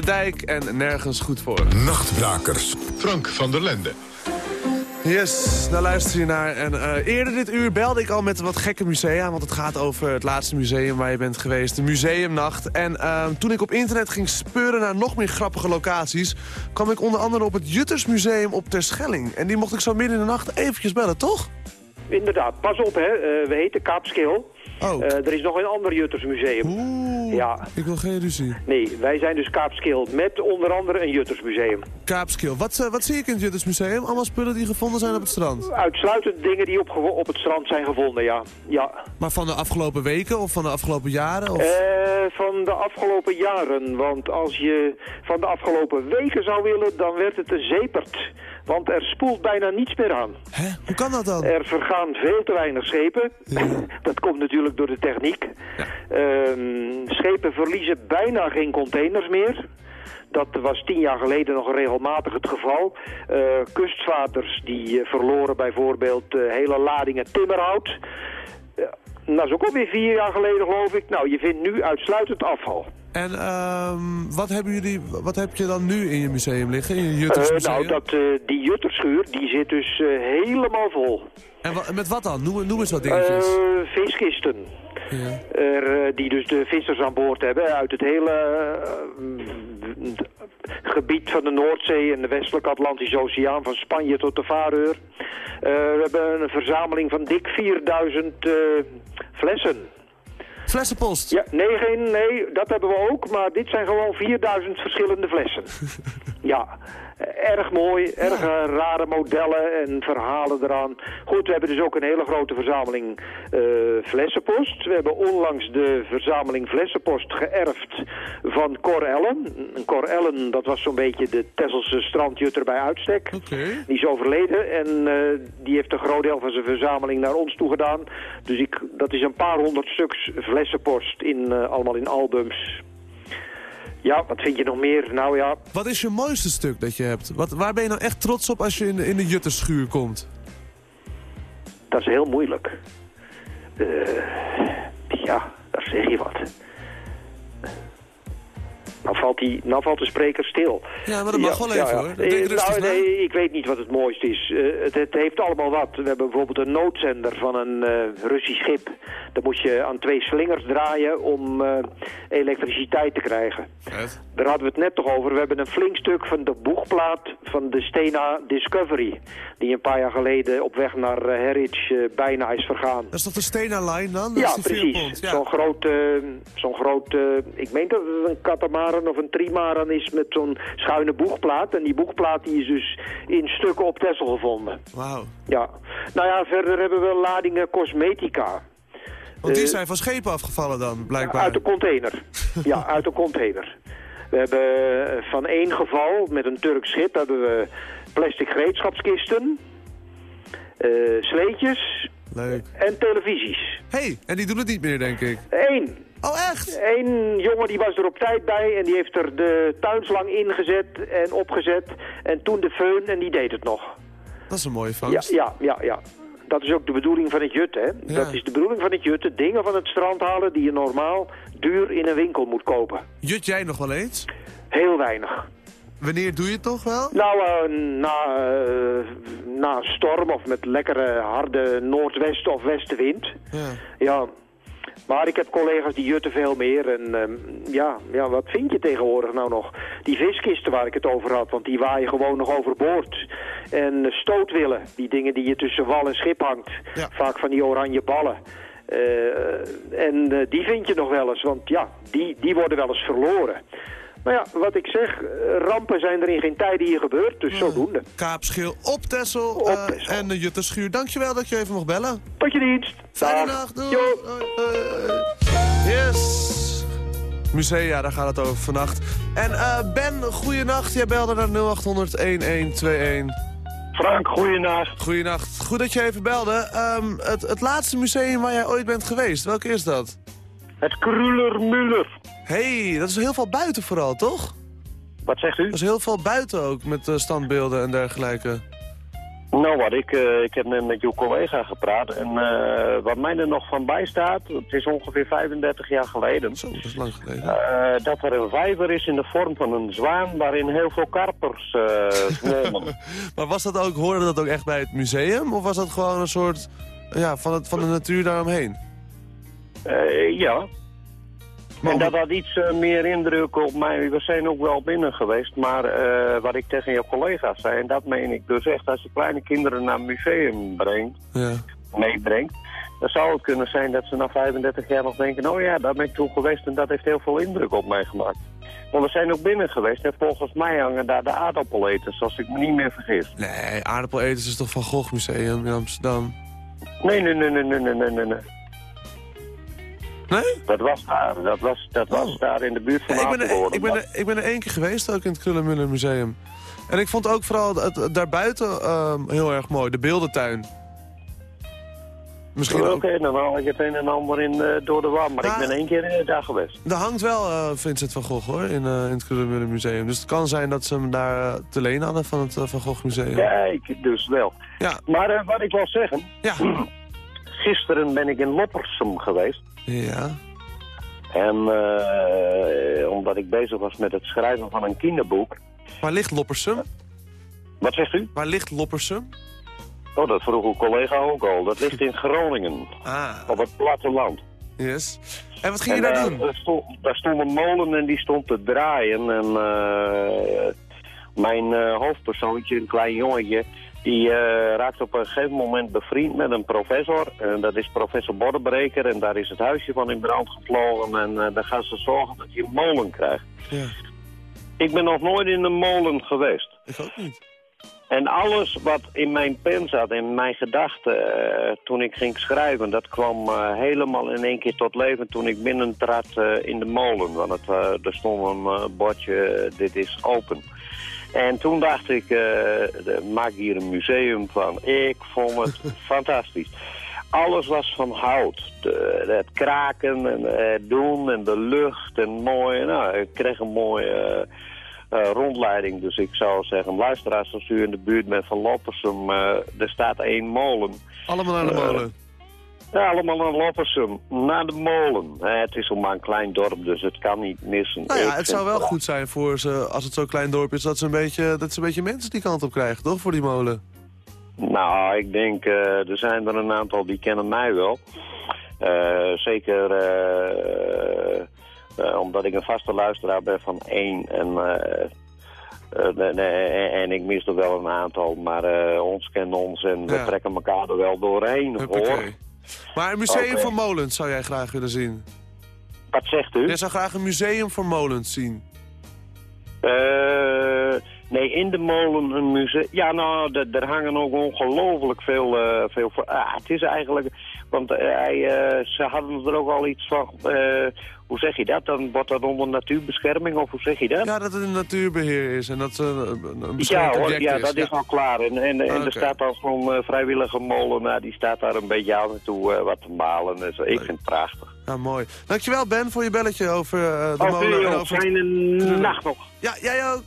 De dijk en nergens goed voor. Nachtbrakers. Frank van der Lende. Yes, daar luister je naar. En eh, eerder dit uur belde ik al met wat gekke musea... want het gaat over het laatste museum waar je bent geweest, de Museumnacht. En eh, toen ik op internet ging speuren naar nog meer grappige locaties... kwam ik onder andere op het Juttersmuseum op Terschelling. En die mocht ik zo midden in de nacht eventjes bellen, toch? Inderdaad, pas op hè, Eh, we heten Kaapskil. Oh. Eh, er is nog een ander Juttersmuseum. Ja, Ik wil geen ruzie. nee, wij zijn dus Kaapskil met onder andere een Juttersmuseum. Kaapskil. Wat, eh, wat zie ik in het Juttersmuseum? Allemaal spullen die gevonden zijn op het strand. Uitsluitend dingen die op, op het strand zijn gevonden, ja. ja. Maar van de afgelopen weken of van de afgelopen jaren? Of... Eh, van de afgelopen jaren, want als je van de afgelopen weken zou willen, dan werd het een zeepert. Want er spoelt bijna niets meer aan. Hè? Hoe kan dat dan? Er vergaan veel te weinig schepen. [laughs] dat komt natuurlijk door de techniek. Ehm, schepen verliezen bijna geen containers meer. Dat was tien jaar geleden nog regelmatig het geval. Eh, kustvaters die eh, verloren bijvoorbeeld eh, hele ladingen timmerhout. Eh, dat is ook alweer vier jaar geleden geloof ik. Nou, je vindt nu uitsluitend afval. En ehm, wat, hebben jullie, wat heb je dan nu in je museum liggen? In je Juttersmuseum? nou, dat, die jutterschuur die zit dus helemaal vol. En wa- met wat dan? Noem, noem eens wat dingetjes. Eh, Er, eh, die dus de vissers aan boord hebben uit het hele eh, gebied van de Noordzee en de westelijke Atlantische Oceaan, van Spanje tot de Vareur. Eh, we hebben een verzameling van dik 4000 eh, flessen. Flessenpost? Ja, nee, geen, nee, dat hebben we ook, maar dit zijn gewoon 4000 verschillende flessen. [laughs] ja, erg mooi, erg eh, rare modellen en verhalen eraan. Goed, we hebben dus ook een hele grote verzameling eh, flessenpost. We hebben onlangs de verzameling flessenpost geërfd van Cor Ellen. Cor Ellen, dat was zo'n beetje de Tesselse strandjutter bij uitstek. Die is overleden en eh, die heeft een groot deel van zijn verzameling naar ons toegedaan. Dus ik, dat is een paar honderd stuks flessenpost, in, allemaal in albums. Ja, wat vind je nog meer? Nou ja, Wat is je mooiste stuk dat je hebt? Wat, waar ben je nou echt trots op als je in de, in de Jutterschuur komt? dat is heel moeilijk. Eh, ja, daar zeg je wat. Nou valt, die, nou valt de spreker stil. Ja, maar dat mag wel even, hoor. Denk Eh, rustig nou, nee, ik weet niet wat het mooiste is. Eh, het, het heeft allemaal wat. We hebben bijvoorbeeld een noodzender van een eh, Russisch schip. Dan moet je aan twee slingers draaien om elektriciteit te krijgen. Daar hadden we het net toch over. We hebben een flink stuk van de boegplaat van de Stena Discovery. Die een paar jaar geleden op weg naar Harwich eh, bijna is vergaan. Dat is toch de Stena-line dan? Dat Ja, precies. ja. Zo'n grote, zo'n grote, ik meen dat het een katamaran of een trimaran is met zo'n schuine boegplaat. En die boegplaat die is dus in stukken op Texel gevonden. Wauw. Ja. Nou ja, verder hebben we ladingen cosmetica. Want die Eh, zijn van schepen afgevallen dan, blijkbaar. Uit de container. [laughs] ja, uit de container. We hebben eh, van één geval met een Turks schip hebben we plastic gereedschapskisten, eh, sleetjes Leuk. en televisies. Hé, hey, en die doen het niet meer, denk ik. Eén. Oh, echt? Eén jongen die was er op tijd bij en die heeft er de tuinslang ingezet en opgezet. En toen de föhn en die deed het nog. Dat is een mooie vangst. ja, ja, ja. Dat is ook de bedoeling van het jutten, hè. Dat is de bedoeling van het jutten. Dingen van het strand halen die je normaal duur in een winkel moet kopen. Jut jij nog wel eens? Heel weinig. Wanneer doe je het toch wel? Nou, eh, na, eh, na storm of met lekkere harde noordwest- of westenwind. Ja. Ja, maar ik heb collega's die jutten veel meer. En ehm, ja, ja, wat vind je tegenwoordig nou nog? Die viskisten waar ik het over had, want die waaien gewoon nog overboord. En stootwillen, die dingen die je tussen wal en schip hangt. Vaak van die oranje ballen. Eh, en eh, die vind je nog wel eens, want ja, die, die worden wel eens verloren. Maar ja, wat ik zeg, eh, rampen zijn er in geen tijden hier gebeurd, dus zodoende. Kaapschil op Tessel eh, en de Jutterschuur. Dankjewel dat je even mocht bellen. Tot je dienst. Fijne Dag. nacht. Doei. Yes. Musea, daar gaat het over vannacht. En eh, Ben, goeienacht. Jij belde naar 0800 1121. Frank, goeienacht. Goeienacht. Goed dat je even belde. Ehm, het, het laatste museum waar jij ooit bent geweest, welke is dat? Het Kruller-Muller. Hey, dat is heel veel buiten vooral, toch? Wat zegt u? Dat is heel veel buiten ook, met eh, standbeelden en dergelijke. Nou, wat ik, eh, ik heb net met uw collega gepraat. En eh, wat mij er nog van bij staat, het is ongeveer 35 jaar geleden. Zo, dat is lang geleden. dat er een vijver is in de vorm van een zwaan waarin heel veel karpers [laughs] zwommen. Maar was dat ook, hoorde dat ook echt bij het museum? Of was dat gewoon een soort ja, van, het, van de natuur daaromheen? Ja. En dat had iets eh, meer indruk op mij. We zijn ook wel binnen geweest. Maar eh, wat ik tegen jouw collega's zei, en dat meen ik dus echt... als je kleine kinderen naar een museum brengt, Ja. meebrengt... dan zou het kunnen zijn dat ze na 35 jaar nog denken... oh ja, daar ben ik toen geweest en dat heeft heel veel indruk op mij gemaakt. Want we zijn ook binnen geweest en volgens mij hangen daar de aardappeleters... als ik me niet meer vergis. Nee, aardappeleters is toch Van Gogh Museum in Amsterdam? Nee, nee, nee, nee, nee, nee, nee, nee. Nee? Dat was daar. Dat was, dat was daar in de buurt van Ja, ik, ben er, ik, ben er, ik ben er één keer geweest, ook in het Krullenmuller Museum. En ik vond ook vooral het, daarbuiten ehm, heel erg mooi, de beeldentuin. Misschien Oké, ook... dan haal ik het een en ander in, eh, door de war. Maar ik ben één keer eh, daar geweest. Er hangt wel eh, Vincent van Gogh hoor, in, in het Krullenmuller Museum. Dus het kan zijn dat ze hem daar te leen hadden van het Van Gogh Museum. Kijk, dus wel. Ja. Maar wat ik wil zeggen... Ja. [clears throat] Gisteren ben ik in Loppersum geweest. Ja. En eh, omdat ik bezig was met het schrijven van een kinderboek... Waar ligt Loppersum? Wat zegt u? Waar ligt Loppersum? Oh, dat vroeg uw collega ook al. Dat ligt in Groningen. Ah. Op het platteland. Yes. En wat ging je daar doen? Daar stond, daar stond een molen en die stond te draaien. En eh, mijn eh, hoofdpersoontje, een klein jongetje, die eh, raakte op een gegeven moment bevriend met een professor. En dat is professor Bordebreker. En daar is het huisje van in brand gevlogen. En eh, dan gaan ze zorgen dat je een molen krijgt. Ja. Ik ben nog nooit in een molen geweest. Ik ook niet. En alles wat in mijn pen zat, in mijn gedachten, eh, toen ik ging schrijven, dat kwam helemaal in één keer tot leven toen ik binnentrad eh in de molen. Want het, er stond een bordje, dit is open. En toen dacht ik, de- maak hier een museum van. Ik vond het [laughs] fantastisch. Alles was van hout. De, het kraken en het doen en de lucht en mooi. Nou, ik kreeg een mooie eh, eh, rondleiding. Dus ik zou zeggen, luisteraars, als u in de buurt bent van Loppersum, er staat één molen. Allemaal naar de molen. Ja, allemaal naar Loppersum, naar de molen. Eh, het is al maar een klein dorp, dus het kan niet missen. Nou ja, het zou wel goed zijn voor ze, als het zo'n klein dorp is, dat ze een beetje, dat ze een beetje mensen die kant op krijgen, toch, voor die molen? Nou, ik denk, eh, er zijn er een aantal die kennen mij wel. Eh, zeker eh, omdat ik een vaste luisteraar ben van één. En, nee, en ik mis er wel een aantal, maar ons kennen ons en we trekken elkaar er wel doorheen, hoor. Maar een museum voor molens zou jij graag willen zien? Wat zegt u? Jij zou graag een museum voor molens zien. Eh, nee, in de molen een museum. Ja, nou, er hangen ook ongelooflijk veel, eh, veel voor. Ah, het is eigenlijk, want eh, hij, eh, ze hadden er ook al iets van. eh, hoe zeg je dat? Dan wordt dat onder natuurbescherming of hoe zeg je dat? Ja, dat het een natuurbeheer is en dat een, Ja, beschermd hoor, ja, is. dat is al klaar. En, en, Ah, er staat al zo'n vrijwillige molenaar, die staat daar een beetje af en toe wat te malen. Ik vind het prachtig. Ja, mooi. Dankjewel Ben voor je belletje over de molen. en over fijne nacht nog. Ja, jij ook.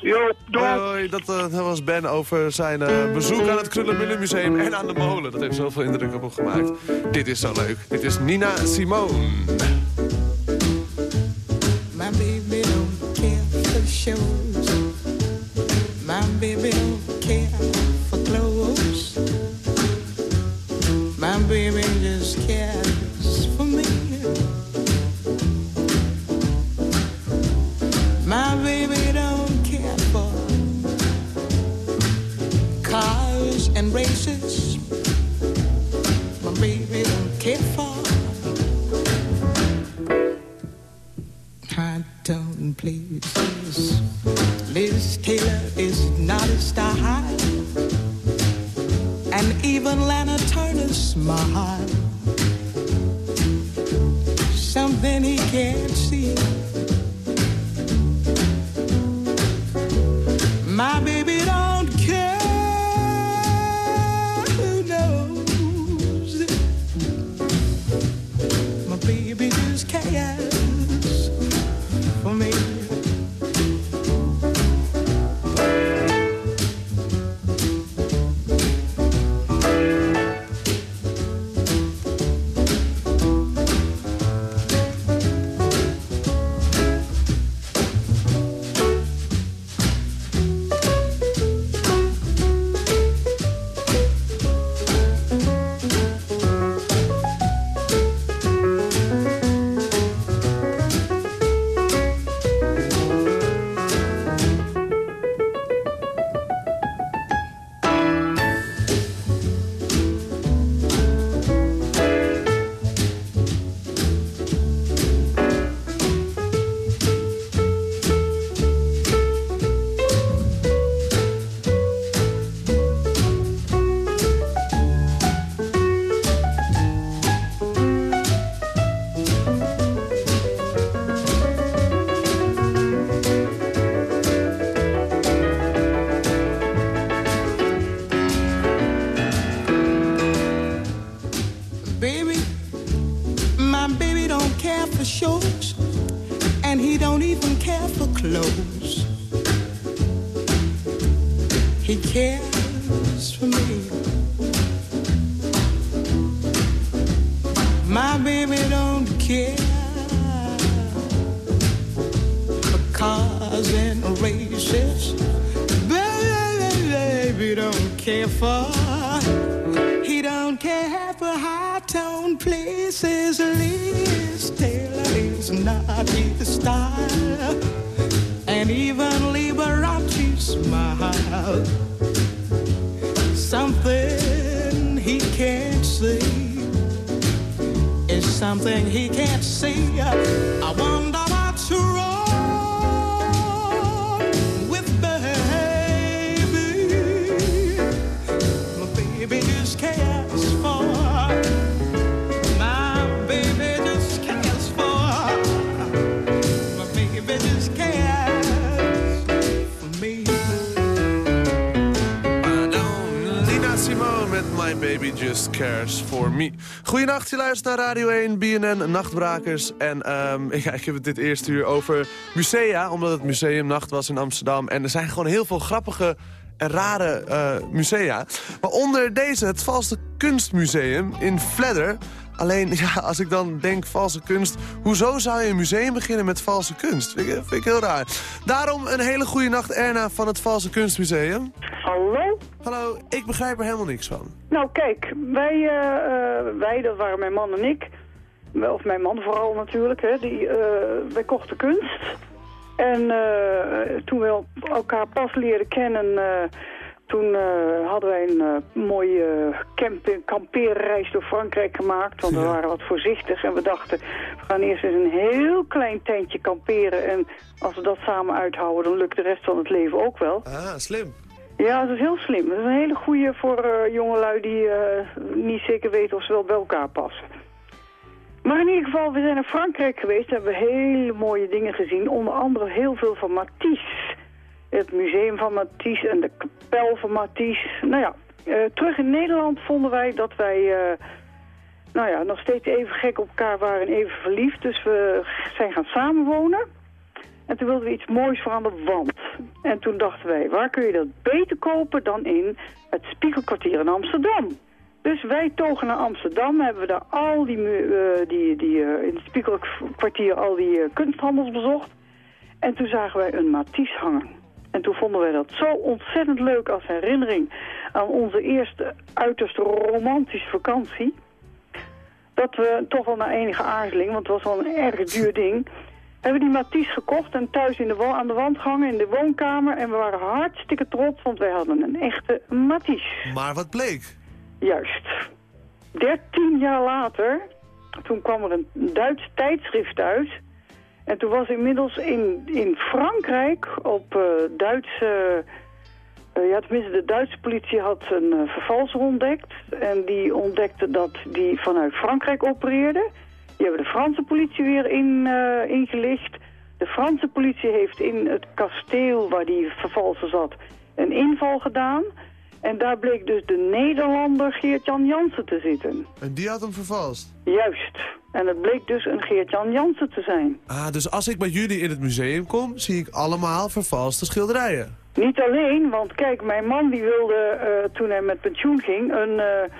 Jo, doei. Dat, eh, dat was Ben over zijn eh, bezoek aan het Krullenmullen Museum en aan de molen. Dat heeft zoveel indruk op hem gemaakt. Dit is zo leuk. Dit is Nina Simone. My baby don't care for shows. My baby don't care for clothes. My baby and races my baby don't care for. I don't please. Liz Taylor is not a star high. And even Lana Turner's smile. Something he can't see. Care for. He don't care for high tone places. Liz Taylor is not his style, and even Liberace smile. Something he can't see is something he can't see. Cares For Me. Goedenacht, je luistert naar Radio 1, BNN, Nachtbrakers. En [laughs] ja, ik heb het dit eerste uur over musea, omdat het museumnacht was in Amsterdam. En er zijn gewoon heel veel grappige en rare eh, musea. Waaronder deze, het Valse Kunstmuseum in Vledder. Alleen, ja, als ik dan denk valse kunst... hoezo zou je een museum beginnen met valse kunst? Vind ik, vind ik heel raar. Daarom een hele goede nacht, Erna van het Valse Kunstmuseum. Hallo? Hallo, ik begrijp er helemaal niks van. Nou kijk, wij, eh, eh, wij, dat waren mijn man en ik, of mijn man vooral natuurlijk, hè, die, eh, wij kochten kunst. En toen we elkaar pas leren kennen, toen eh, hadden wij een eh, mooie camp kampeerreis door Frankrijk gemaakt. Want we waren wat voorzichtig en we dachten, we gaan eerst eens een heel klein tentje kamperen. En als we dat samen uithouden, dan lukt de rest van het leven ook wel. Ah, slim. Ja, dat is heel slim. Dat is een hele goede voor eh, jongelui die niet zeker weten of ze wel bij elkaar passen. Maar in ieder geval, we zijn naar Frankrijk geweest. Hebben we hele mooie dingen gezien. Onder andere heel veel van Matisse. Het museum van Matisse en de kapel van Matisse. Nou ja, eh, terug in Nederland vonden wij dat wij... eh, nou ja, nog steeds even gek op elkaar waren en even verliefd. Dus we zijn gaan samenwonen. En toen wilden we iets moois voor aan de wand. En toen dachten wij, waar kun je dat beter kopen dan in het Spiegelkwartier in Amsterdam? Dus wij togen naar Amsterdam, hebben we daar al die, eh, die, die in het Spiegelkwartier al die kunsthandels bezocht. En toen zagen wij een Matisse hangen. En toen vonden wij dat zo ontzettend leuk als herinnering aan onze eerste uiterst romantische vakantie. Dat we toch wel na enige aarzeling, want het was wel een erg duur ding, [laughs] hebben die Matisse gekocht en thuis in de aan de wand gehangen in de woonkamer. En we waren hartstikke trots, want wij hadden een echte Matisse. Maar wat bleek? Juist. Dertien jaar later, toen kwam er een Duits tijdschrift uit. En toen was inmiddels in, in Frankrijk op eh, Duitse Eh, ja, tenminste, de Duitse politie had een eh, vervalser ontdekt. En die ontdekte dat die vanuit Frankrijk opereerde. Die hebben de Franse politie weer in, ingelicht. De Franse politie heeft in het kasteel waar die vervalser zat een inval gedaan. En daar bleek dus de Nederlander Geert-Jan Jansen te zitten. En die had hem vervalst? Juist. En het bleek dus een Geert-Jan Jansen te zijn. Ah, dus als ik bij jullie in het museum kom, zie ik allemaal vervalste schilderijen. Niet alleen, want kijk, mijn man die wilde eh, toen hij met pensioen ging een, eh,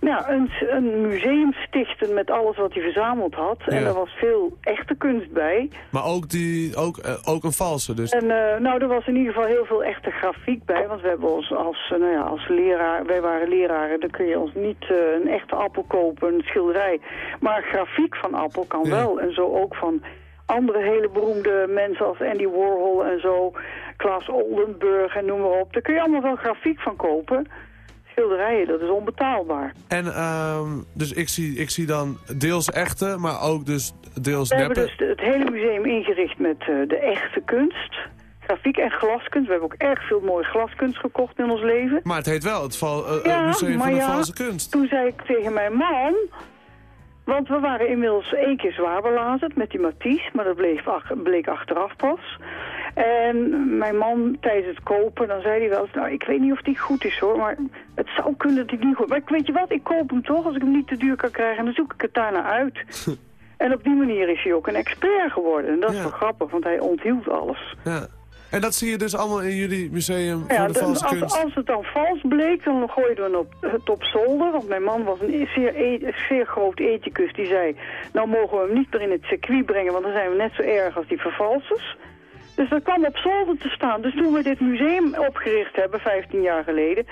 nou, een, een museum stichten met alles wat hij verzameld had. En er was veel echte kunst bij. Maar ook, die, ook, eh, ook een valse, dus... En eh, nou, er was in ieder geval heel veel echte grafiek bij. Want we hebben ons als, eh, nou ja, als leraar, wij waren leraren, dan kun je ons niet een echte appel kopen, een schilderij. Maar grafiek van appel kan wel. En zo ook van andere hele beroemde mensen als Andy Warhol en zo. Klaas Oldenburg en noem maar op. Daar kun je allemaal wel grafiek van kopen. Schilderijen, dat is onbetaalbaar. En ehm, dus ik zie, ik zie dan deels echte, maar ook dus deels We hebben dus het hele museum ingericht met eh, de echte kunst. Grafiek en glaskunst. We hebben ook erg veel mooie glaskunst gekocht in ons leven. Maar het heet wel het, val, eh, Ja, het Museum van de Valse Kunst. Toen zei ik tegen mijn man... Want we waren inmiddels één keer zwaar belazerd met die Matisse. Maar dat bleek, ach- bleek achteraf pas. En mijn man tijdens het kopen, dan zei hij wel eens... Nou, ik weet niet of die goed is hoor, maar het zou kunnen dat hij niet goed... Maar ik weet je wat, ik koop hem toch als ik hem niet te duur kan krijgen. En dan zoek ik het daarna uit. [laughs] en op die manier is hij ook een expert geworden. En dat is wel grappig, want hij onthield alles. Ja. En dat zie je dus allemaal in jullie museum Ja, voor de valse als, kunst. als het dan vals bleek, dan gooiden we op, het op zolder. Want mijn man was een zeer, e- zeer groot ethicus. Die zei, nou mogen we hem niet meer in het circuit brengen, want dan zijn we net zo erg als die vervalsers. Dus dat kwam op zolder te staan. Dus toen we dit museum opgericht hebben, 15 jaar geleden...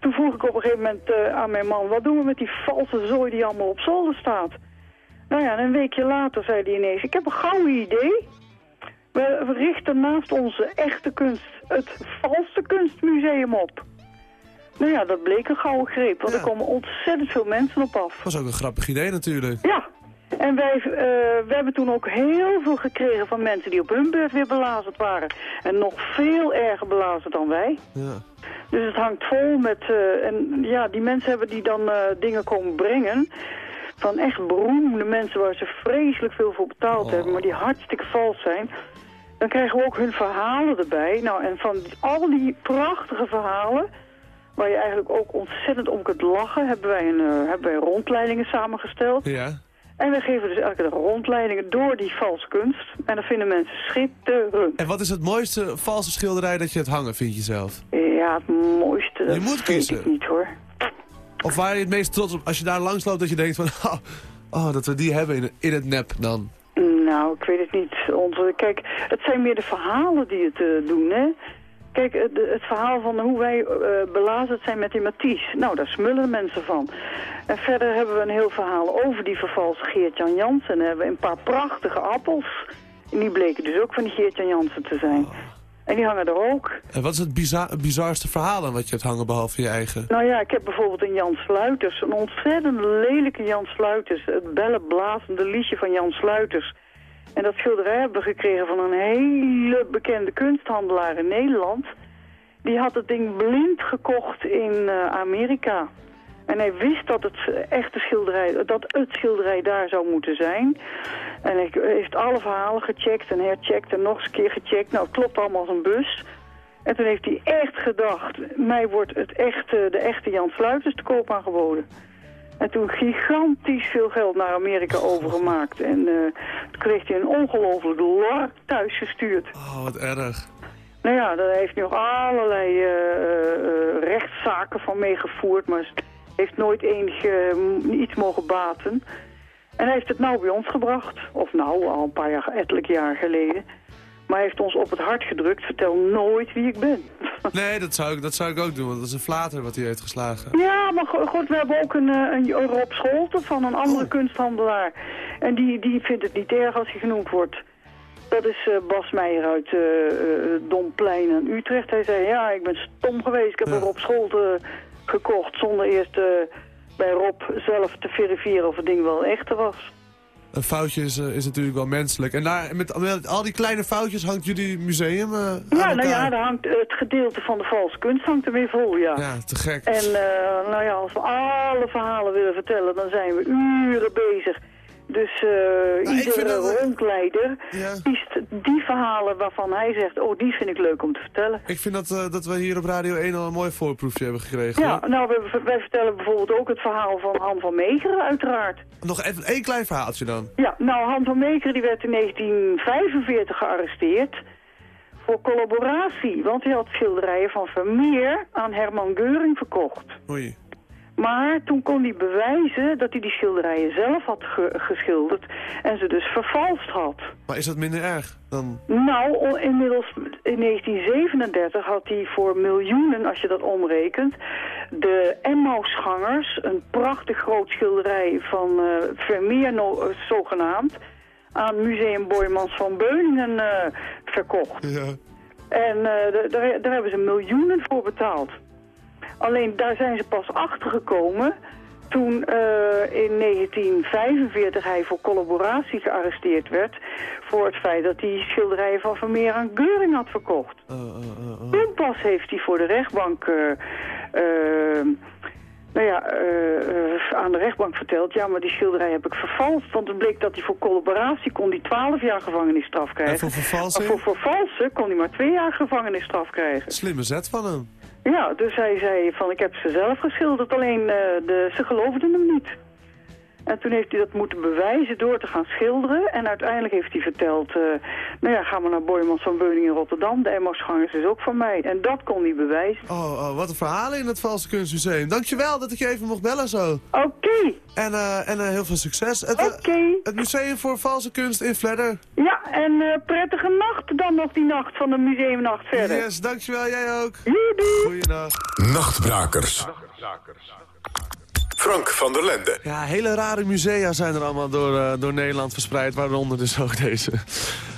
toen vroeg ik op een gegeven moment eh, aan mijn man... wat doen we met die valse zooi die allemaal op zolder staat? Nou ja, en een weekje later zei hij ineens... ik heb een gouden idee. We richten naast onze echte kunst het valse kunstmuseum op. Nou ja, dat bleek een gouden greep, want er komen ontzettend veel mensen op af. Dat was ook een grappig idee natuurlijk. Ja, en wij we hebben toen ook heel veel gekregen van mensen die op hun beurt weer belazerd waren. En nog veel erger belazerd dan wij. Ja. Dus het hangt vol met... eh, en ja, die mensen hebben die dan eh, dingen komen brengen... van echt beroemde mensen waar ze vreselijk veel voor betaald hebben... maar die hartstikke vals zijn. Dan krijgen we ook hun verhalen erbij. Nou, en van al die prachtige verhalen... waar je eigenlijk ook ontzettend om kunt lachen... hebben wij, een, hebben wij rondleidingen samengesteld. Ja. En we geven dus elke dag rondleidingen door die valse kunst. En dat vinden mensen schitterend. En wat is het mooiste valse schilderij dat je hebt hangen, vind je zelf? Ja, het mooiste, dat Je moet kiezen. ik niet hoor. Of waar je het meest trots op, als je daar langs loopt, dat je denkt van... [laughs] Oh, oh, dat we die hebben in, in het nep dan. Nou, ik weet het niet. Onze, kijk, het zijn meer de verhalen die het eh, doen, hè. Kijk, het, verhaal van hoe wij eh, belazerd zijn met die Matisse. Nou, daar smullen mensen van. En verder hebben we een heel verhaal over die vervalse Geert-Jan Jansen. En hebben we een paar prachtige appels. En die bleken dus ook van die Geert-Jan Jansen te zijn. En die hangen er ook. En wat is het bizar, bizarste verhaal dan wat je hebt hangen, behalve je eigen? Nou ja, ik heb bijvoorbeeld een Jan Sluiters. Een ontzettend lelijke Jan Sluiters. Het bellenblazende liedje van Jan Sluiters. En dat schilderij hebben we gekregen van een hele bekende kunsthandelaar in Nederland. Die had het ding blind gekocht in eh, Amerika. En hij wist dat het echte schilderij, dat het schilderij daar zou moeten zijn. En hij heeft alle verhalen gecheckt en hercheckt en nog eens een keer gecheckt. Nou, het klopt allemaal als een bus. En toen heeft hij echt gedacht, mij wordt het echte, de echte Jan Sluiters te koop aangeboden. En toen gigantisch veel geld naar Amerika overgemaakt. En eh, toen kreeg hij een ongelooflijk lar thuis gestuurd. Oh, wat erg. Nou ja, daar heeft hij nog allerlei eh, rechtszaken van meegevoerd, maar heeft nooit enig iets mogen baten. En hij heeft het nou bij ons gebracht. Of nou, al een paar jaar, ettelijk jaar geleden. Maar hij heeft ons op het hart gedrukt, vertel nooit wie ik ben. [laughs] Nee, dat zou, ik, dat zou ik ook doen, want dat is een flater wat hij heeft geslagen. Ja, maar go- goed, we hebben ook een, eh, een Rob Scholten van een andere kunsthandelaar. En die, die vindt het niet erg als hij genoemd wordt. Dat is eh, Bas Meijer uit eh, Domplein in Utrecht. Hij zei, ja, ik ben stom geweest. Ik heb een Rob Scholten gekocht zonder eerst bij Rob zelf te verifiëren of het ding wel echte was. Een foutje is, eh, is natuurlijk wel menselijk. En daar, met, met al die kleine foutjes hangt jullie museum eh, aan Ja, nou ja, daar hangt het gedeelte van de valse kunst hangt er weer vol, ja. Ja, te gek. En eh, nou ja, als we alle verhalen willen vertellen, dan zijn we uren bezig. Dus eh iedere rondleider kiest die verhalen waarvan hij zegt, oh, die vind ik leuk om te vertellen. Ik vind dat, eh, dat we hier op Radio 1 al een mooi voorproefje hebben gekregen. Ja, nou, wij, wij vertellen bijvoorbeeld ook het verhaal van Han van Meegeren, uiteraard. Nog even één klein verhaaltje dan. Ja, nou, Han van Meekeren die werd in 1945 gearresteerd voor collaboratie. Want hij had schilderijen van Vermeer aan Herman Geuring verkocht. Oei. Maar toen kon hij bewijzen dat hij die schilderijen zelf had ge- geschilderd en ze dus vervalst had. Maar is dat minder erg dan... Nou, inmiddels in 1937 had hij voor miljoenen, als je dat omrekent, de Emmausgangers, een prachtig groot schilderij van eh, Vermeer no- eh, zogenaamd, aan Museum Boijmans van Beuningen eh, verkocht. Ja. En daar, daar hebben ze miljoenen voor betaald. Alleen daar zijn ze pas achter gekomen toen eh, in 1945 hij voor collaboratie gearresteerd werd... voor het feit dat hij schilderijen van Vermeer aan Geuring had verkocht. Toen pas heeft hij voor de rechtbank... eh, eh, nou ja, eh, eh, aan de rechtbank verteld, ja, maar die schilderij heb ik vervalst. Want het bleek dat hij voor collaboratie kon die 12 jaar gevangenisstraf krijgen. En voor vervalsing? Maar voor vervalsen kon hij maar twee jaar gevangenisstraf krijgen. Slimme zet van hem. Ja, dus hij zei van ik heb ze zelf geschilderd, alleen eh, de, ze geloofden hem niet. En toen heeft hij dat moeten bewijzen door te gaan schilderen. En uiteindelijk heeft hij verteld, eh, nou ja, ga maar naar Boijmans van Beuning in Rotterdam. De Emmausgangers is ook van mij. En dat kon hij bewijzen. Oh, oh, wat een verhalen in het Valse Kunstmuseum. Dankjewel dat ik je even mocht bellen zo. Oké. En, eh, en eh, heel veel succes. Het, eh, het Museum voor Valse Kunst in Vledder. Ja, en eh, prettige nacht dan nog die nacht van de museumnacht verder. Yes, dankjewel. Jij ook. Doei. Goeiedag. Nachtbrakers. Frank van der Lende. Ja, hele rare musea zijn er allemaal door, eh, door Nederland verspreid, waaronder dus ook deze.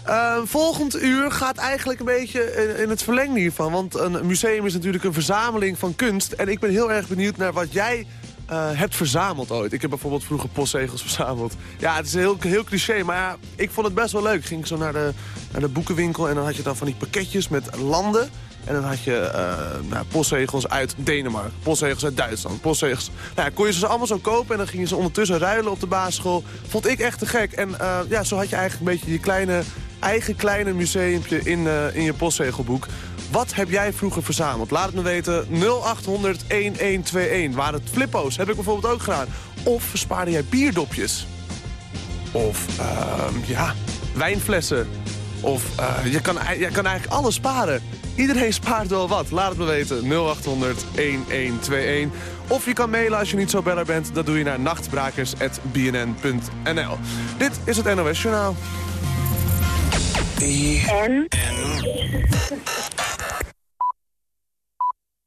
Eh, volgend uur gaat eigenlijk een beetje in, het verlengde hiervan. Want een museum is natuurlijk een verzameling van kunst. En ik ben heel erg benieuwd naar wat jij eh, hebt verzameld ooit. Ik heb bijvoorbeeld vroeger postzegels [laughs] verzameld. Ja, het is heel, heel cliché, maar ja, ik vond het best wel leuk. Ik ging zo naar de, naar de boekenwinkel en dan had je dan van die pakketjes met landen. En dan had je eh, nou, postzegels uit Denemarken, postzegels uit Duitsland, postzegels... Nou, kon je ze allemaal zo kopen en dan gingen ze ondertussen ruilen op de basisschool. Vond ik echt te gek. En eh, ja, zo had je eigenlijk een beetje je kleine, eigen kleine museumpje in, eh, in je postzegelboek. Wat heb jij vroeger verzameld? Laat het me weten. 0800 1121. Waren het flippo's? Heb ik bijvoorbeeld ook gedaan. Of verspaarde jij bierdopjes? Of, ehm, ja, wijnflessen. Of je, kan, je kan eigenlijk alles sparen. Iedereen spaart wel wat. Laat het me weten. 0800 1121. Of je kan mailen als je niet zo beller bent. Dat doe je naar nachtbrakers.bnn.nl. Dit is het NOS Journaal.